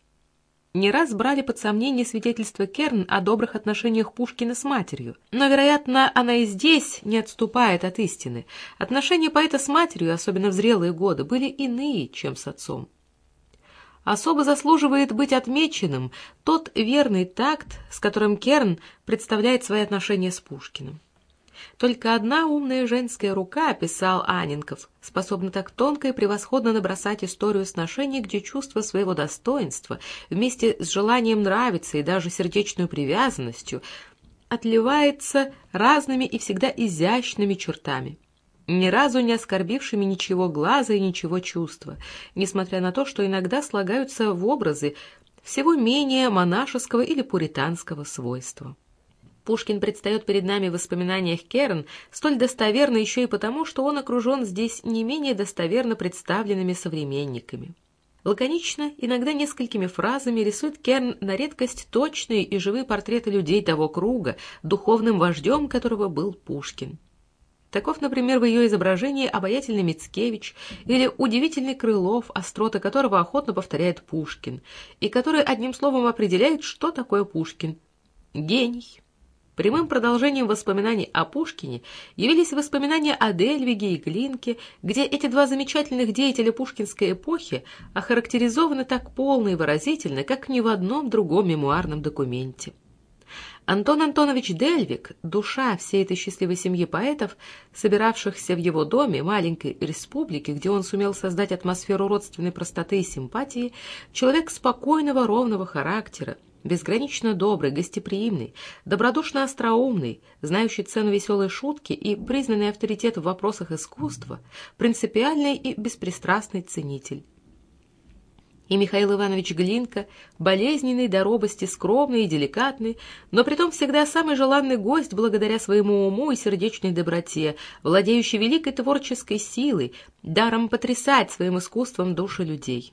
Не раз брали под сомнение свидетельства Керн о добрых отношениях Пушкина с матерью, но, вероятно, она и здесь не отступает от истины. Отношения поэта с матерью, особенно в зрелые годы, были иные, чем с отцом. Особо заслуживает быть отмеченным тот верный такт, с которым Керн представляет свои отношения с Пушкиным. Только одна умная женская рука, писал Анинков, способна так тонко и превосходно набросать историю сношений, где чувство своего достоинства вместе с желанием нравиться и даже сердечной привязанностью отливается разными и всегда изящными чертами ни разу не оскорбившими ничего глаза и ничего чувства, несмотря на то, что иногда слагаются в образы всего менее монашеского или пуританского свойства. Пушкин предстает перед нами в воспоминаниях Керн столь достоверно еще и потому, что он окружен здесь не менее достоверно представленными современниками. Лаконично, иногда несколькими фразами рисует Керн на редкость точные и живые портреты людей того круга, духовным вождем которого был Пушкин. Таков, например, в ее изображении обаятельный Мицкевич или удивительный Крылов, остроты которого охотно повторяет Пушкин, и который одним словом определяет, что такое Пушкин. Гений. Прямым продолжением воспоминаний о Пушкине явились воспоминания о Дельвиге и Глинке, где эти два замечательных деятеля пушкинской эпохи охарактеризованы так полно и выразительно, как ни в одном другом мемуарном документе. Антон Антонович Дельвик, душа всей этой счастливой семьи поэтов, собиравшихся в его доме, маленькой республике, где он сумел создать атмосферу родственной простоты и симпатии, человек спокойного, ровного характера, безгранично добрый, гостеприимный, добродушно остроумный, знающий цену веселой шутки и признанный авторитет в вопросах искусства, принципиальный и беспристрастный ценитель и Михаил Иванович Глинка, болезненный до робости, скромный и деликатный, но притом всегда самый желанный гость благодаря своему уму и сердечной доброте, владеющий великой творческой силой, даром потрясать своим искусством души людей.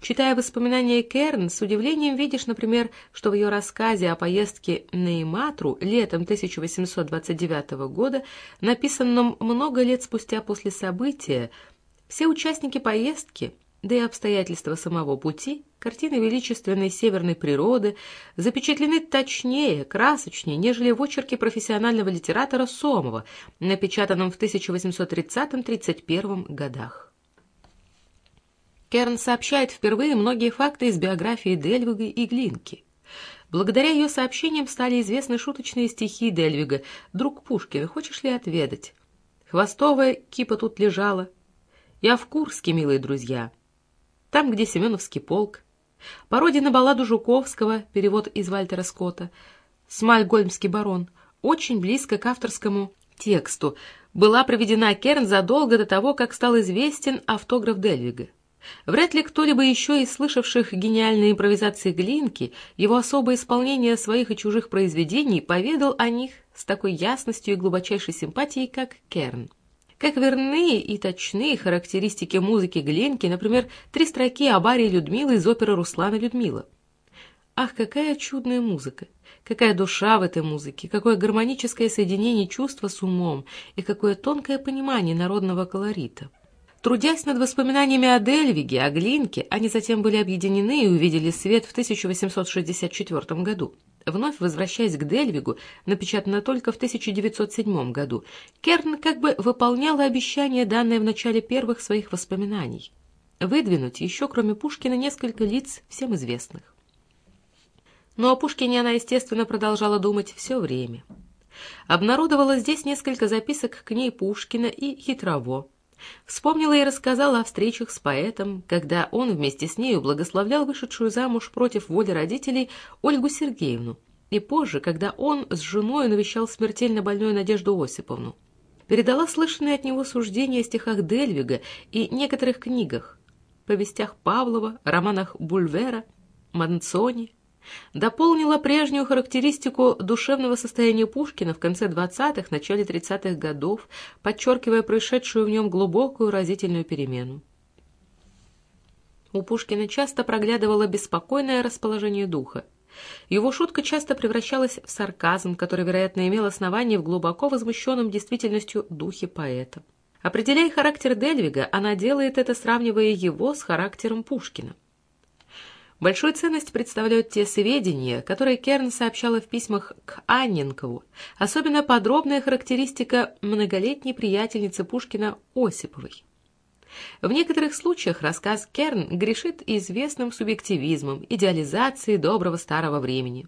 Читая воспоминания Керн, с удивлением видишь, например, что в ее рассказе о поездке на Иматру летом 1829 года, написанном много лет спустя после события, все участники поездки да и обстоятельства самого пути, картины величественной северной природы запечатлены точнее, красочнее, нежели в очерке профессионального литератора Сомова, напечатанном в 1830-31 годах. Керн сообщает впервые многие факты из биографии Дельвига и Глинки. Благодаря ее сообщениям стали известны шуточные стихи Дельвига «Друг Пушкина, хочешь ли отведать?» «Хвостовая кипа тут лежала». «Я в Курске, милые друзья» там, где Семеновский полк. Пародия на балладу Жуковского, перевод из Вальтера Скотта. «Смальгольмский барон», очень близко к авторскому тексту, была проведена Керн задолго до того, как стал известен автограф Дельвига. Вряд ли кто-либо еще из слышавших гениальные импровизации Глинки, его особое исполнение своих и чужих произведений, поведал о них с такой ясностью и глубочайшей симпатией, как Керн. Как верны и точны характеристики музыки Глинки, например, три строки об арии Людмилы из оперы Руслана Людмила. Ах, какая чудная музыка! Какая душа в этой музыке, какое гармоническое соединение чувства с умом и какое тонкое понимание народного колорита. Трудясь над воспоминаниями о Дельвиге, о Глинке, они затем были объединены и увидели свет в 1864 году. Вновь возвращаясь к Дельвигу, напечатано только в 1907 году, Керн как бы выполняла обещание, данное в начале первых своих воспоминаний. Выдвинуть еще, кроме Пушкина, несколько лиц всем известных. Но о Пушкине она, естественно, продолжала думать все время. Обнародовала здесь несколько записок к ней Пушкина и Хитрово, Вспомнила и рассказала о встречах с поэтом, когда он вместе с нею благословлял вышедшую замуж против воли родителей Ольгу Сергеевну, и позже, когда он с женой навещал смертельно больную Надежду Осиповну. Передала слышанные от него суждения о стихах Дельвига и некоторых книгах, повестях Павлова, романах Бульвера, Манцони, дополнила прежнюю характеристику душевного состояния Пушкина в конце 20-х, начале 30-х годов, подчеркивая происшедшую в нем глубокую разительную перемену. У Пушкина часто проглядывало беспокойное расположение духа. Его шутка часто превращалась в сарказм, который, вероятно, имел основание в глубоко возмущенном действительностью духе поэта. Определяя характер Дельвига, она делает это, сравнивая его с характером Пушкина. Большую ценность представляют те сведения, которые Керн сообщала в письмах к Анненкову, особенно подробная характеристика многолетней приятельницы Пушкина Осиповой. В некоторых случаях рассказ Керн грешит известным субъективизмом, идеализацией доброго старого времени.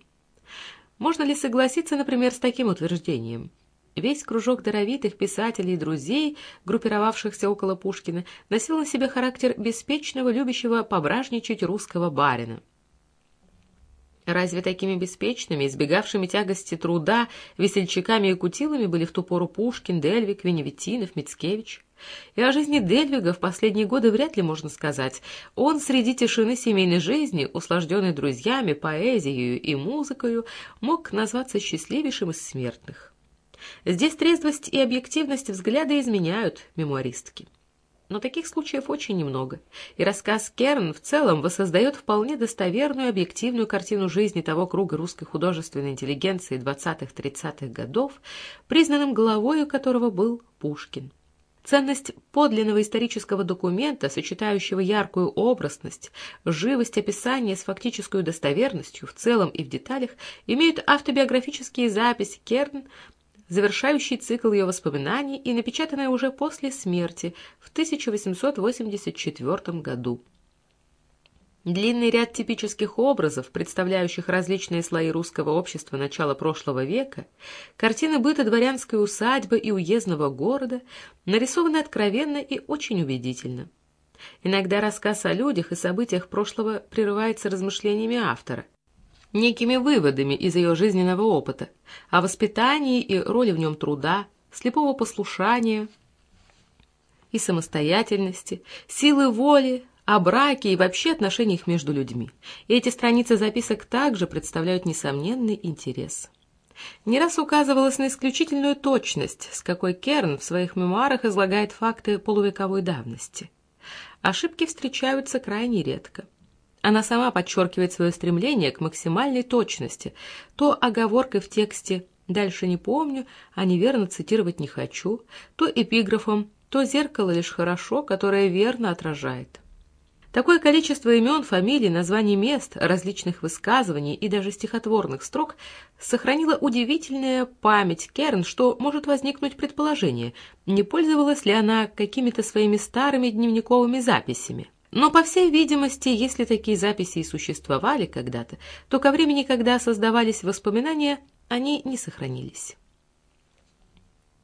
Можно ли согласиться, например, с таким утверждением – Весь кружок даровитых писателей и друзей, группировавшихся около Пушкина, носил на себе характер беспечного, любящего пображничать русского барина. Разве такими беспечными, избегавшими тягости труда, весельчаками и кутилами были в ту пору Пушкин, Дельвик, Веневитинов, Мицкевич? И о жизни Дельвига в последние годы вряд ли можно сказать. Он среди тишины семейной жизни, услажденной друзьями, поэзией и музыкою, мог назваться счастливейшим из смертных. Здесь трезвость и объективность взгляда изменяют мемуаристки. Но таких случаев очень немного, и рассказ Керн в целом воссоздает вполне достоверную объективную картину жизни того круга русской художественной интеллигенции 20-30-х годов, признанным главою которого был Пушкин. Ценность подлинного исторического документа, сочетающего яркую образность, живость описания с фактической достоверностью в целом и в деталях, имеют автобиографические записи Керн, завершающий цикл ее воспоминаний и напечатанная уже после смерти в 1884 году. Длинный ряд типических образов, представляющих различные слои русского общества начала прошлого века, картины быта дворянской усадьбы и уездного города, нарисованы откровенно и очень убедительно. Иногда рассказ о людях и событиях прошлого прерывается размышлениями автора, некими выводами из ее жизненного опыта, о воспитании и роли в нем труда, слепого послушания и самостоятельности, силы воли, о браке и вообще отношениях между людьми. И эти страницы записок также представляют несомненный интерес. Не раз указывалось на исключительную точность, с какой Керн в своих мемуарах излагает факты полувековой давности. Ошибки встречаются крайне редко. Она сама подчеркивает свое стремление к максимальной точности, то оговоркой в тексте «дальше не помню», а неверно цитировать не хочу, то эпиграфом, то зеркало лишь хорошо, которое верно отражает. Такое количество имен, фамилий, названий мест, различных высказываний и даже стихотворных строк сохранила удивительная память Керн, что может возникнуть предположение, не пользовалась ли она какими-то своими старыми дневниковыми записями. Но, по всей видимости, если такие записи и существовали когда-то, то ко времени, когда создавались воспоминания, они не сохранились.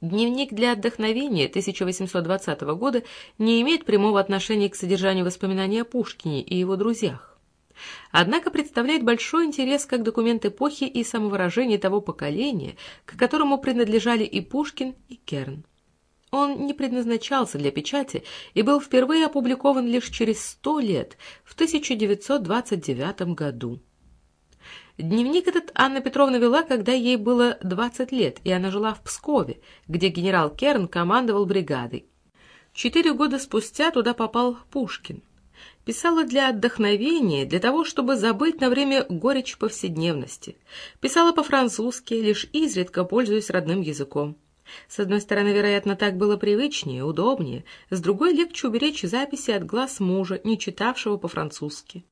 Дневник для отдохновения 1820 года не имеет прямого отношения к содержанию воспоминаний о Пушкине и его друзьях. Однако представляет большой интерес как документ эпохи и самовыражение того поколения, к которому принадлежали и Пушкин, и Керн. Он не предназначался для печати и был впервые опубликован лишь через сто лет, в 1929 году. Дневник этот Анна Петровна вела, когда ей было 20 лет, и она жила в Пскове, где генерал Керн командовал бригадой. Четыре года спустя туда попал Пушкин. Писала для отдохновения, для того, чтобы забыть на время горечь повседневности. Писала по-французски, лишь изредка пользуясь родным языком. С одной стороны, вероятно, так было привычнее, удобнее, с другой легче уберечь записи от глаз мужа, не читавшего по-французски.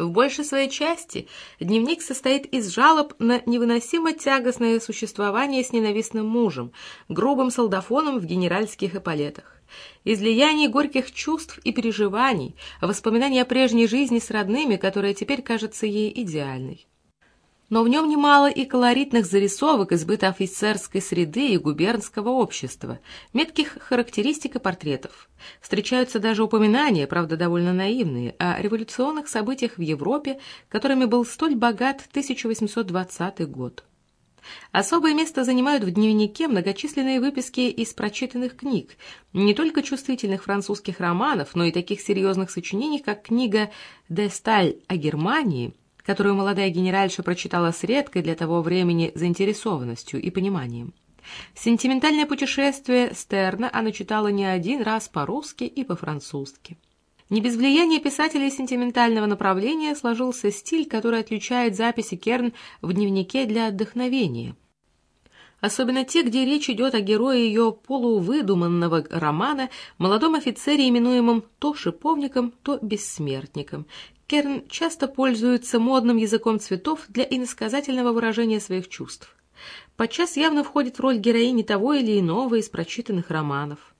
В большей своей части дневник состоит из жалоб на невыносимо тягостное существование с ненавистным мужем, грубым солдафоном в генеральских эполетах. Излияние горьких чувств и переживаний, воспоминаний о прежней жизни с родными, которая теперь кажется ей идеальной но в нем немало и колоритных зарисовок из быта офицерской среды и губернского общества, метких характеристик и портретов. Встречаются даже упоминания, правда довольно наивные, о революционных событиях в Европе, которыми был столь богат 1820 год. Особое место занимают в дневнике многочисленные выписки из прочитанных книг, не только чувствительных французских романов, но и таких серьезных сочинений, как книга «Де Сталь о Германии», которую молодая генеральша прочитала с редкой для того времени заинтересованностью и пониманием. Сентиментальное путешествие Стерна она читала не один раз по-русски и по-французски. Не без влияния писателей сентиментального направления сложился стиль, который отличает записи Керн в дневнике для отдохновения. Особенно те, где речь идет о герое ее полувыдуманного романа, молодом офицере, именуемом то шиповником, то бессмертником, Керн часто пользуется модным языком цветов для иносказательного выражения своих чувств. Подчас явно входит в роль героини того или иного из прочитанных романов.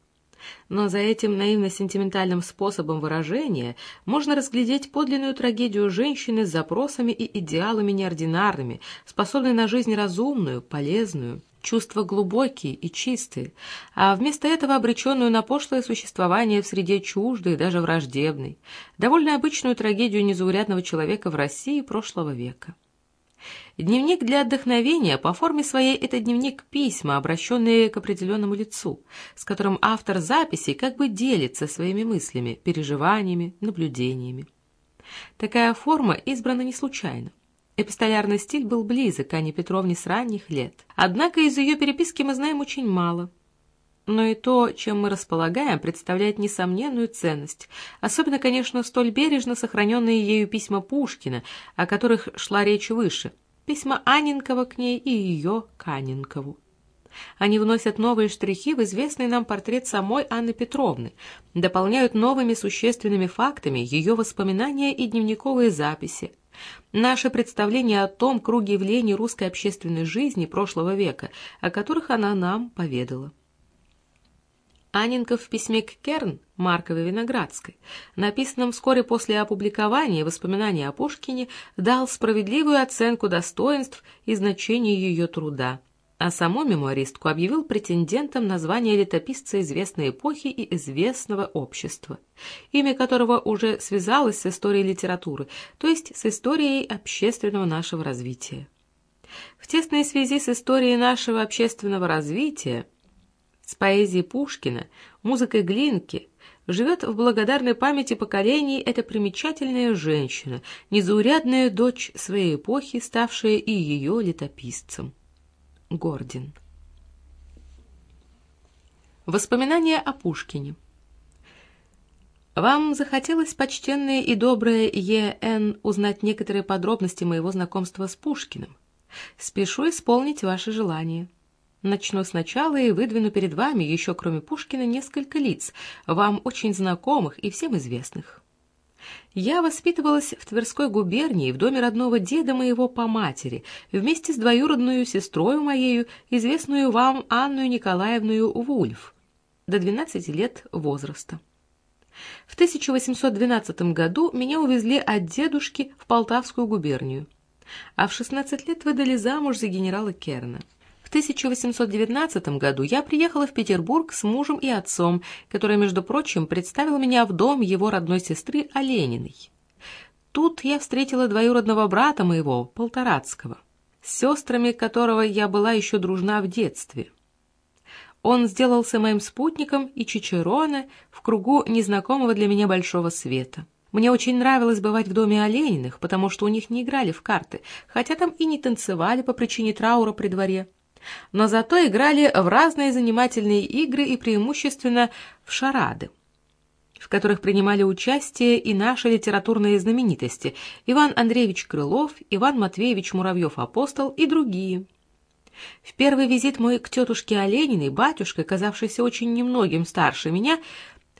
Но за этим наивно-сентиментальным способом выражения можно разглядеть подлинную трагедию женщины с запросами и идеалами неординарными, способной на жизнь разумную, полезную, чувства глубокие и чистые, а вместо этого обреченную на пошлое существование в среде чуждой, даже враждебной, довольно обычную трагедию незаурядного человека в России прошлого века. Дневник для отдохновения по форме своей это дневник письма, обращенные к определенному лицу, с которым автор записей как бы делится своими мыслями, переживаниями, наблюдениями. Такая форма избрана не случайно. Эпистолярный стиль был близок Анне Петровне с ранних лет. Однако из ее переписки мы знаем очень мало. но и то, чем мы располагаем, представляет несомненную ценность, особенно, конечно, столь бережно сохраненные ею письма Пушкина, о которых шла речь выше, письма Анинкова к ней и ее к Анинкову. Они вносят новые штрихи в известный нам портрет самой Анны Петровны, дополняют новыми существенными фактами ее воспоминания и дневниковые записи. Наше представление о том круге явлений русской общественной жизни прошлого века, о которых она нам поведала. Анинков в письме к Керн Марковой Виноградской, написанном вскоре после опубликования воспоминаний о Пушкине, дал справедливую оценку достоинств и значения ее труда, а саму мемуаристку объявил претендентом на звание летописца известной эпохи и известного общества, имя которого уже связалось с историей литературы, то есть с историей общественного нашего развития. В тесной связи с историей нашего общественного развития – с поэзией Пушкина, музыкой Глинки, живет в благодарной памяти поколений эта примечательная женщина, незаурядная дочь своей эпохи, ставшая и ее летописцем. Гордин. Воспоминания о Пушкине. Вам захотелось, почтенное и доброе Е.Н., узнать некоторые подробности моего знакомства с Пушкиным. Спешу исполнить ваше желание. Начну сначала и выдвину перед вами, еще кроме Пушкина, несколько лиц, вам очень знакомых и всем известных. Я воспитывалась в Тверской губернии в доме родного деда моего по матери, вместе с двоюродную сестрою моею, известную вам Анну Николаевну Вульф, до 12 лет возраста. В 1812 году меня увезли от дедушки в Полтавскую губернию, а в 16 лет выдали замуж за генерала Керна. В 1819 году я приехала в Петербург с мужем и отцом, который, между прочим, представил меня в дом его родной сестры Олениной. Тут я встретила двоюродного брата моего, Полторацкого, с сестрами которого я была еще дружна в детстве. Он сделался моим спутником и Чичерона в кругу незнакомого для меня большого света. Мне очень нравилось бывать в доме Олениных, потому что у них не играли в карты, хотя там и не танцевали по причине траура при дворе но зато играли в разные занимательные игры и преимущественно в шарады, в которых принимали участие и наши литературные знаменитости Иван Андреевич Крылов, Иван Матвеевич Муравьев-Апостол и другие. В первый визит мой к тетушке Олениной батюшка, казавшийся очень немногим старше меня,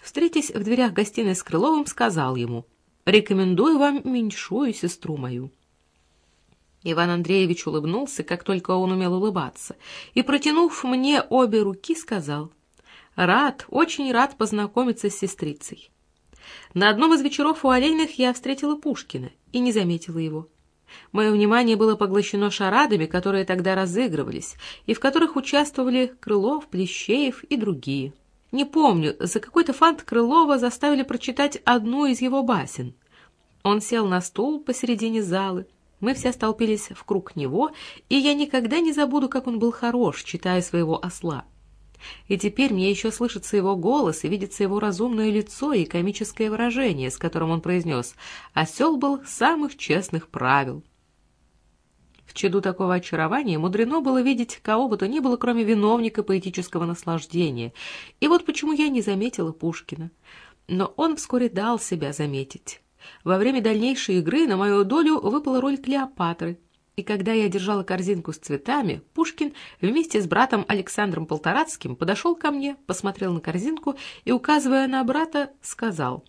встретясь в дверях гостиной с Крыловым, сказал ему «Рекомендую вам меньшую сестру мою». Иван Андреевич улыбнулся, как только он умел улыбаться, и, протянув мне обе руки, сказал, «Рад, очень рад познакомиться с сестрицей». На одном из вечеров у Олейных я встретила Пушкина и не заметила его. Мое внимание было поглощено шарадами, которые тогда разыгрывались, и в которых участвовали Крылов, Плещеев и другие. Не помню, за какой-то фант Крылова заставили прочитать одну из его басен. Он сел на стул посередине залы, мы все столпились в круг него, и я никогда не забуду, как он был хорош, читая своего осла. И теперь мне еще слышится его голос и видится его разумное лицо и комическое выражение, с которым он произнес «Осел был самых честных правил». В чаду такого очарования мудрено было видеть кого бы то ни было, кроме виновника поэтического наслаждения. И вот почему я не заметила Пушкина. Но он вскоре дал себя заметить. Во время дальнейшей игры на мою долю выпала роль Клеопатры, и когда я держала корзинку с цветами, Пушкин вместе с братом Александром Полторацким подошел ко мне, посмотрел на корзинку и, указывая на брата, сказал,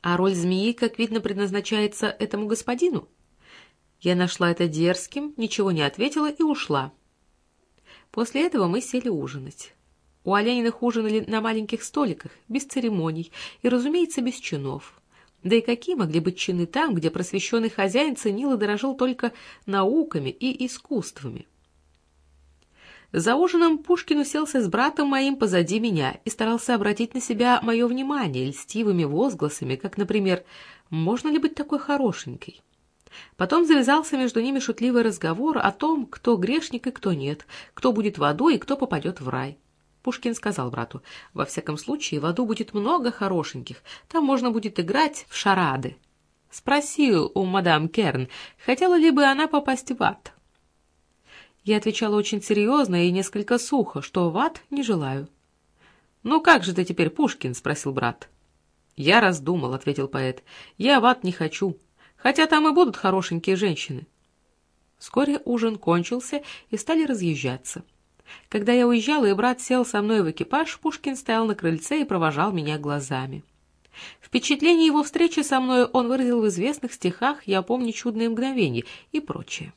«А роль змеи, как видно, предназначается этому господину?» Я нашла это дерзким, ничего не ответила и ушла. После этого мы сели ужинать. У Олениных ужинали на маленьких столиках, без церемоний и, разумеется, без чинов. Да и какие могли быть чины там, где просвещенный хозяин ценил и дорожил только науками и искусствами? За ужином Пушкин уселся с братом моим позади меня и старался обратить на себя мое внимание льстивыми возгласами, как, например, «Можно ли быть такой хорошенькой?» Потом завязался между ними шутливый разговор о том, кто грешник и кто нет, кто будет в аду и кто попадет в рай. Пушкин сказал брату, «Во всяком случае, в аду будет много хорошеньких, там можно будет играть в шарады». Спросил у мадам Керн, хотела ли бы она попасть в ад. Я отвечала очень серьезно и несколько сухо, что в ад не желаю. «Ну как же ты теперь, Пушкин?» — спросил брат. «Я раздумал», — ответил поэт. «Я в ад не хочу, хотя там и будут хорошенькие женщины». Вскоре ужин кончился, и стали разъезжаться. Когда я уезжала, и брат сел со мной в экипаж, Пушкин стоял на крыльце и провожал меня глазами. Впечатление его встречи со мной он выразил в известных стихах «Я помню чудные мгновения» и прочее.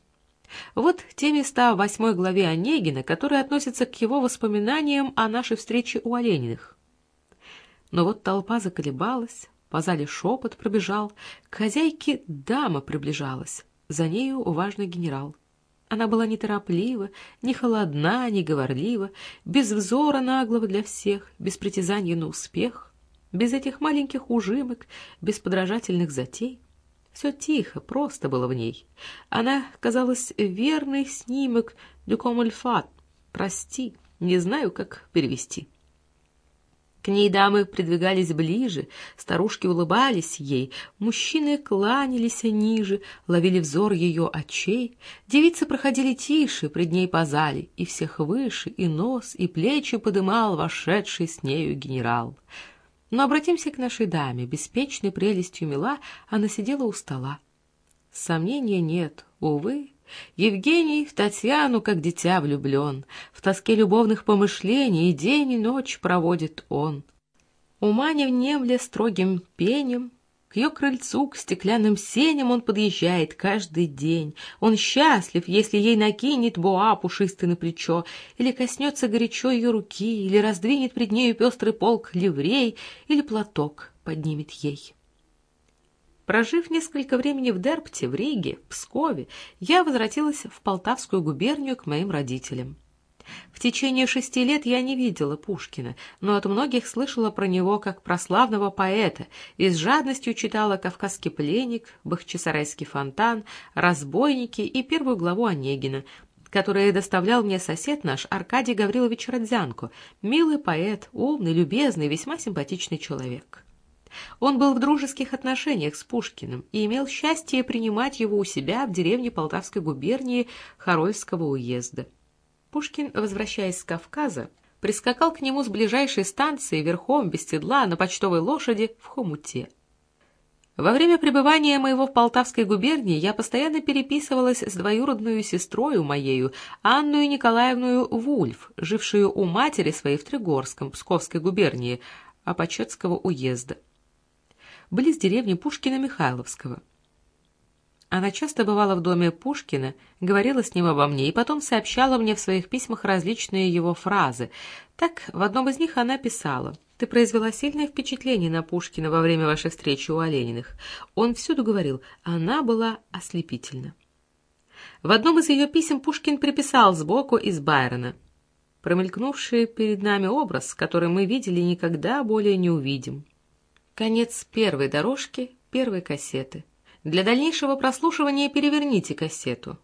Вот те места в восьмой главе Онегина, которые относятся к его воспоминаниям о нашей встрече у Олениных. Но вот толпа заколебалась, по зале шепот пробежал, к хозяйке дама приближалась, за нею важный генерал. Она была нетороплива, не холодна, не говорлива, без взора наглого для всех, без притязания на успех, без этих маленьких ужимок, без подражательных затей. Все тихо, просто было в ней. Она казалась верный снимок «Дюкомульфат». Прости, не знаю, как перевести. К ней дамы придвигались ближе, старушки улыбались ей, мужчины кланялись ниже, ловили взор ее очей, девицы проходили тише пред ней по зале, и всех выше, и нос, и плечи подымал вошедший с нею генерал. Но обратимся к нашей даме, беспечной прелестью мила, она сидела у стола. Сомнения нет, увы, Евгений в Татьяну, как дитя влюблен, В тоске любовных помышлений День и ночь проводит он. Ума не внемля строгим пенем, К ее крыльцу, к стеклянным сеням Он подъезжает каждый день. Он счастлив, если ей накинет Буа пушистый на плечо, Или коснется горячо ее руки, Или раздвинет пред нею пестрый полк ливрей, Или платок поднимет ей. Прожив несколько времени в Дерпте, в Риге, в Пскове, я возвратилась в Полтавскую губернию к моим родителям. В течение шести лет я не видела Пушкина, но от многих слышала про него как про славного поэта и с жадностью читала «Кавказский пленник», «Бахчисарайский фонтан», «Разбойники» и первую главу Онегина, которые доставлял мне сосед наш Аркадий Гаврилович Родзянко, милый поэт, умный, любезный, весьма симпатичный человек. Он был в дружеских отношениях с Пушкиным и имел счастье принимать его у себя в деревне Полтавской губернии Харольского уезда. Пушкин, возвращаясь с Кавказа, прискакал к нему с ближайшей станции верхом, без седла, на почтовой лошади в Хомуте. Во время пребывания моего в Полтавской губернии я постоянно переписывалась с двоюродную сестрою моею, Анную Николаевну Вульф, жившую у матери своей в Тригорском, Псковской губернии, Апочетского уезда близ деревни Пушкина-Михайловского. Она часто бывала в доме Пушкина, говорила с ним обо мне и потом сообщала мне в своих письмах различные его фразы. Так, в одном из них она писала «Ты произвела сильное впечатление на Пушкина во время вашей встречи у Олениных. Он всюду говорил, она была ослепительна». В одном из ее писем Пушкин приписал сбоку из Байрона «Промелькнувший перед нами образ, который мы видели никогда более не увидим». Конец первой дорожки первой кассеты. Для дальнейшего прослушивания переверните кассету.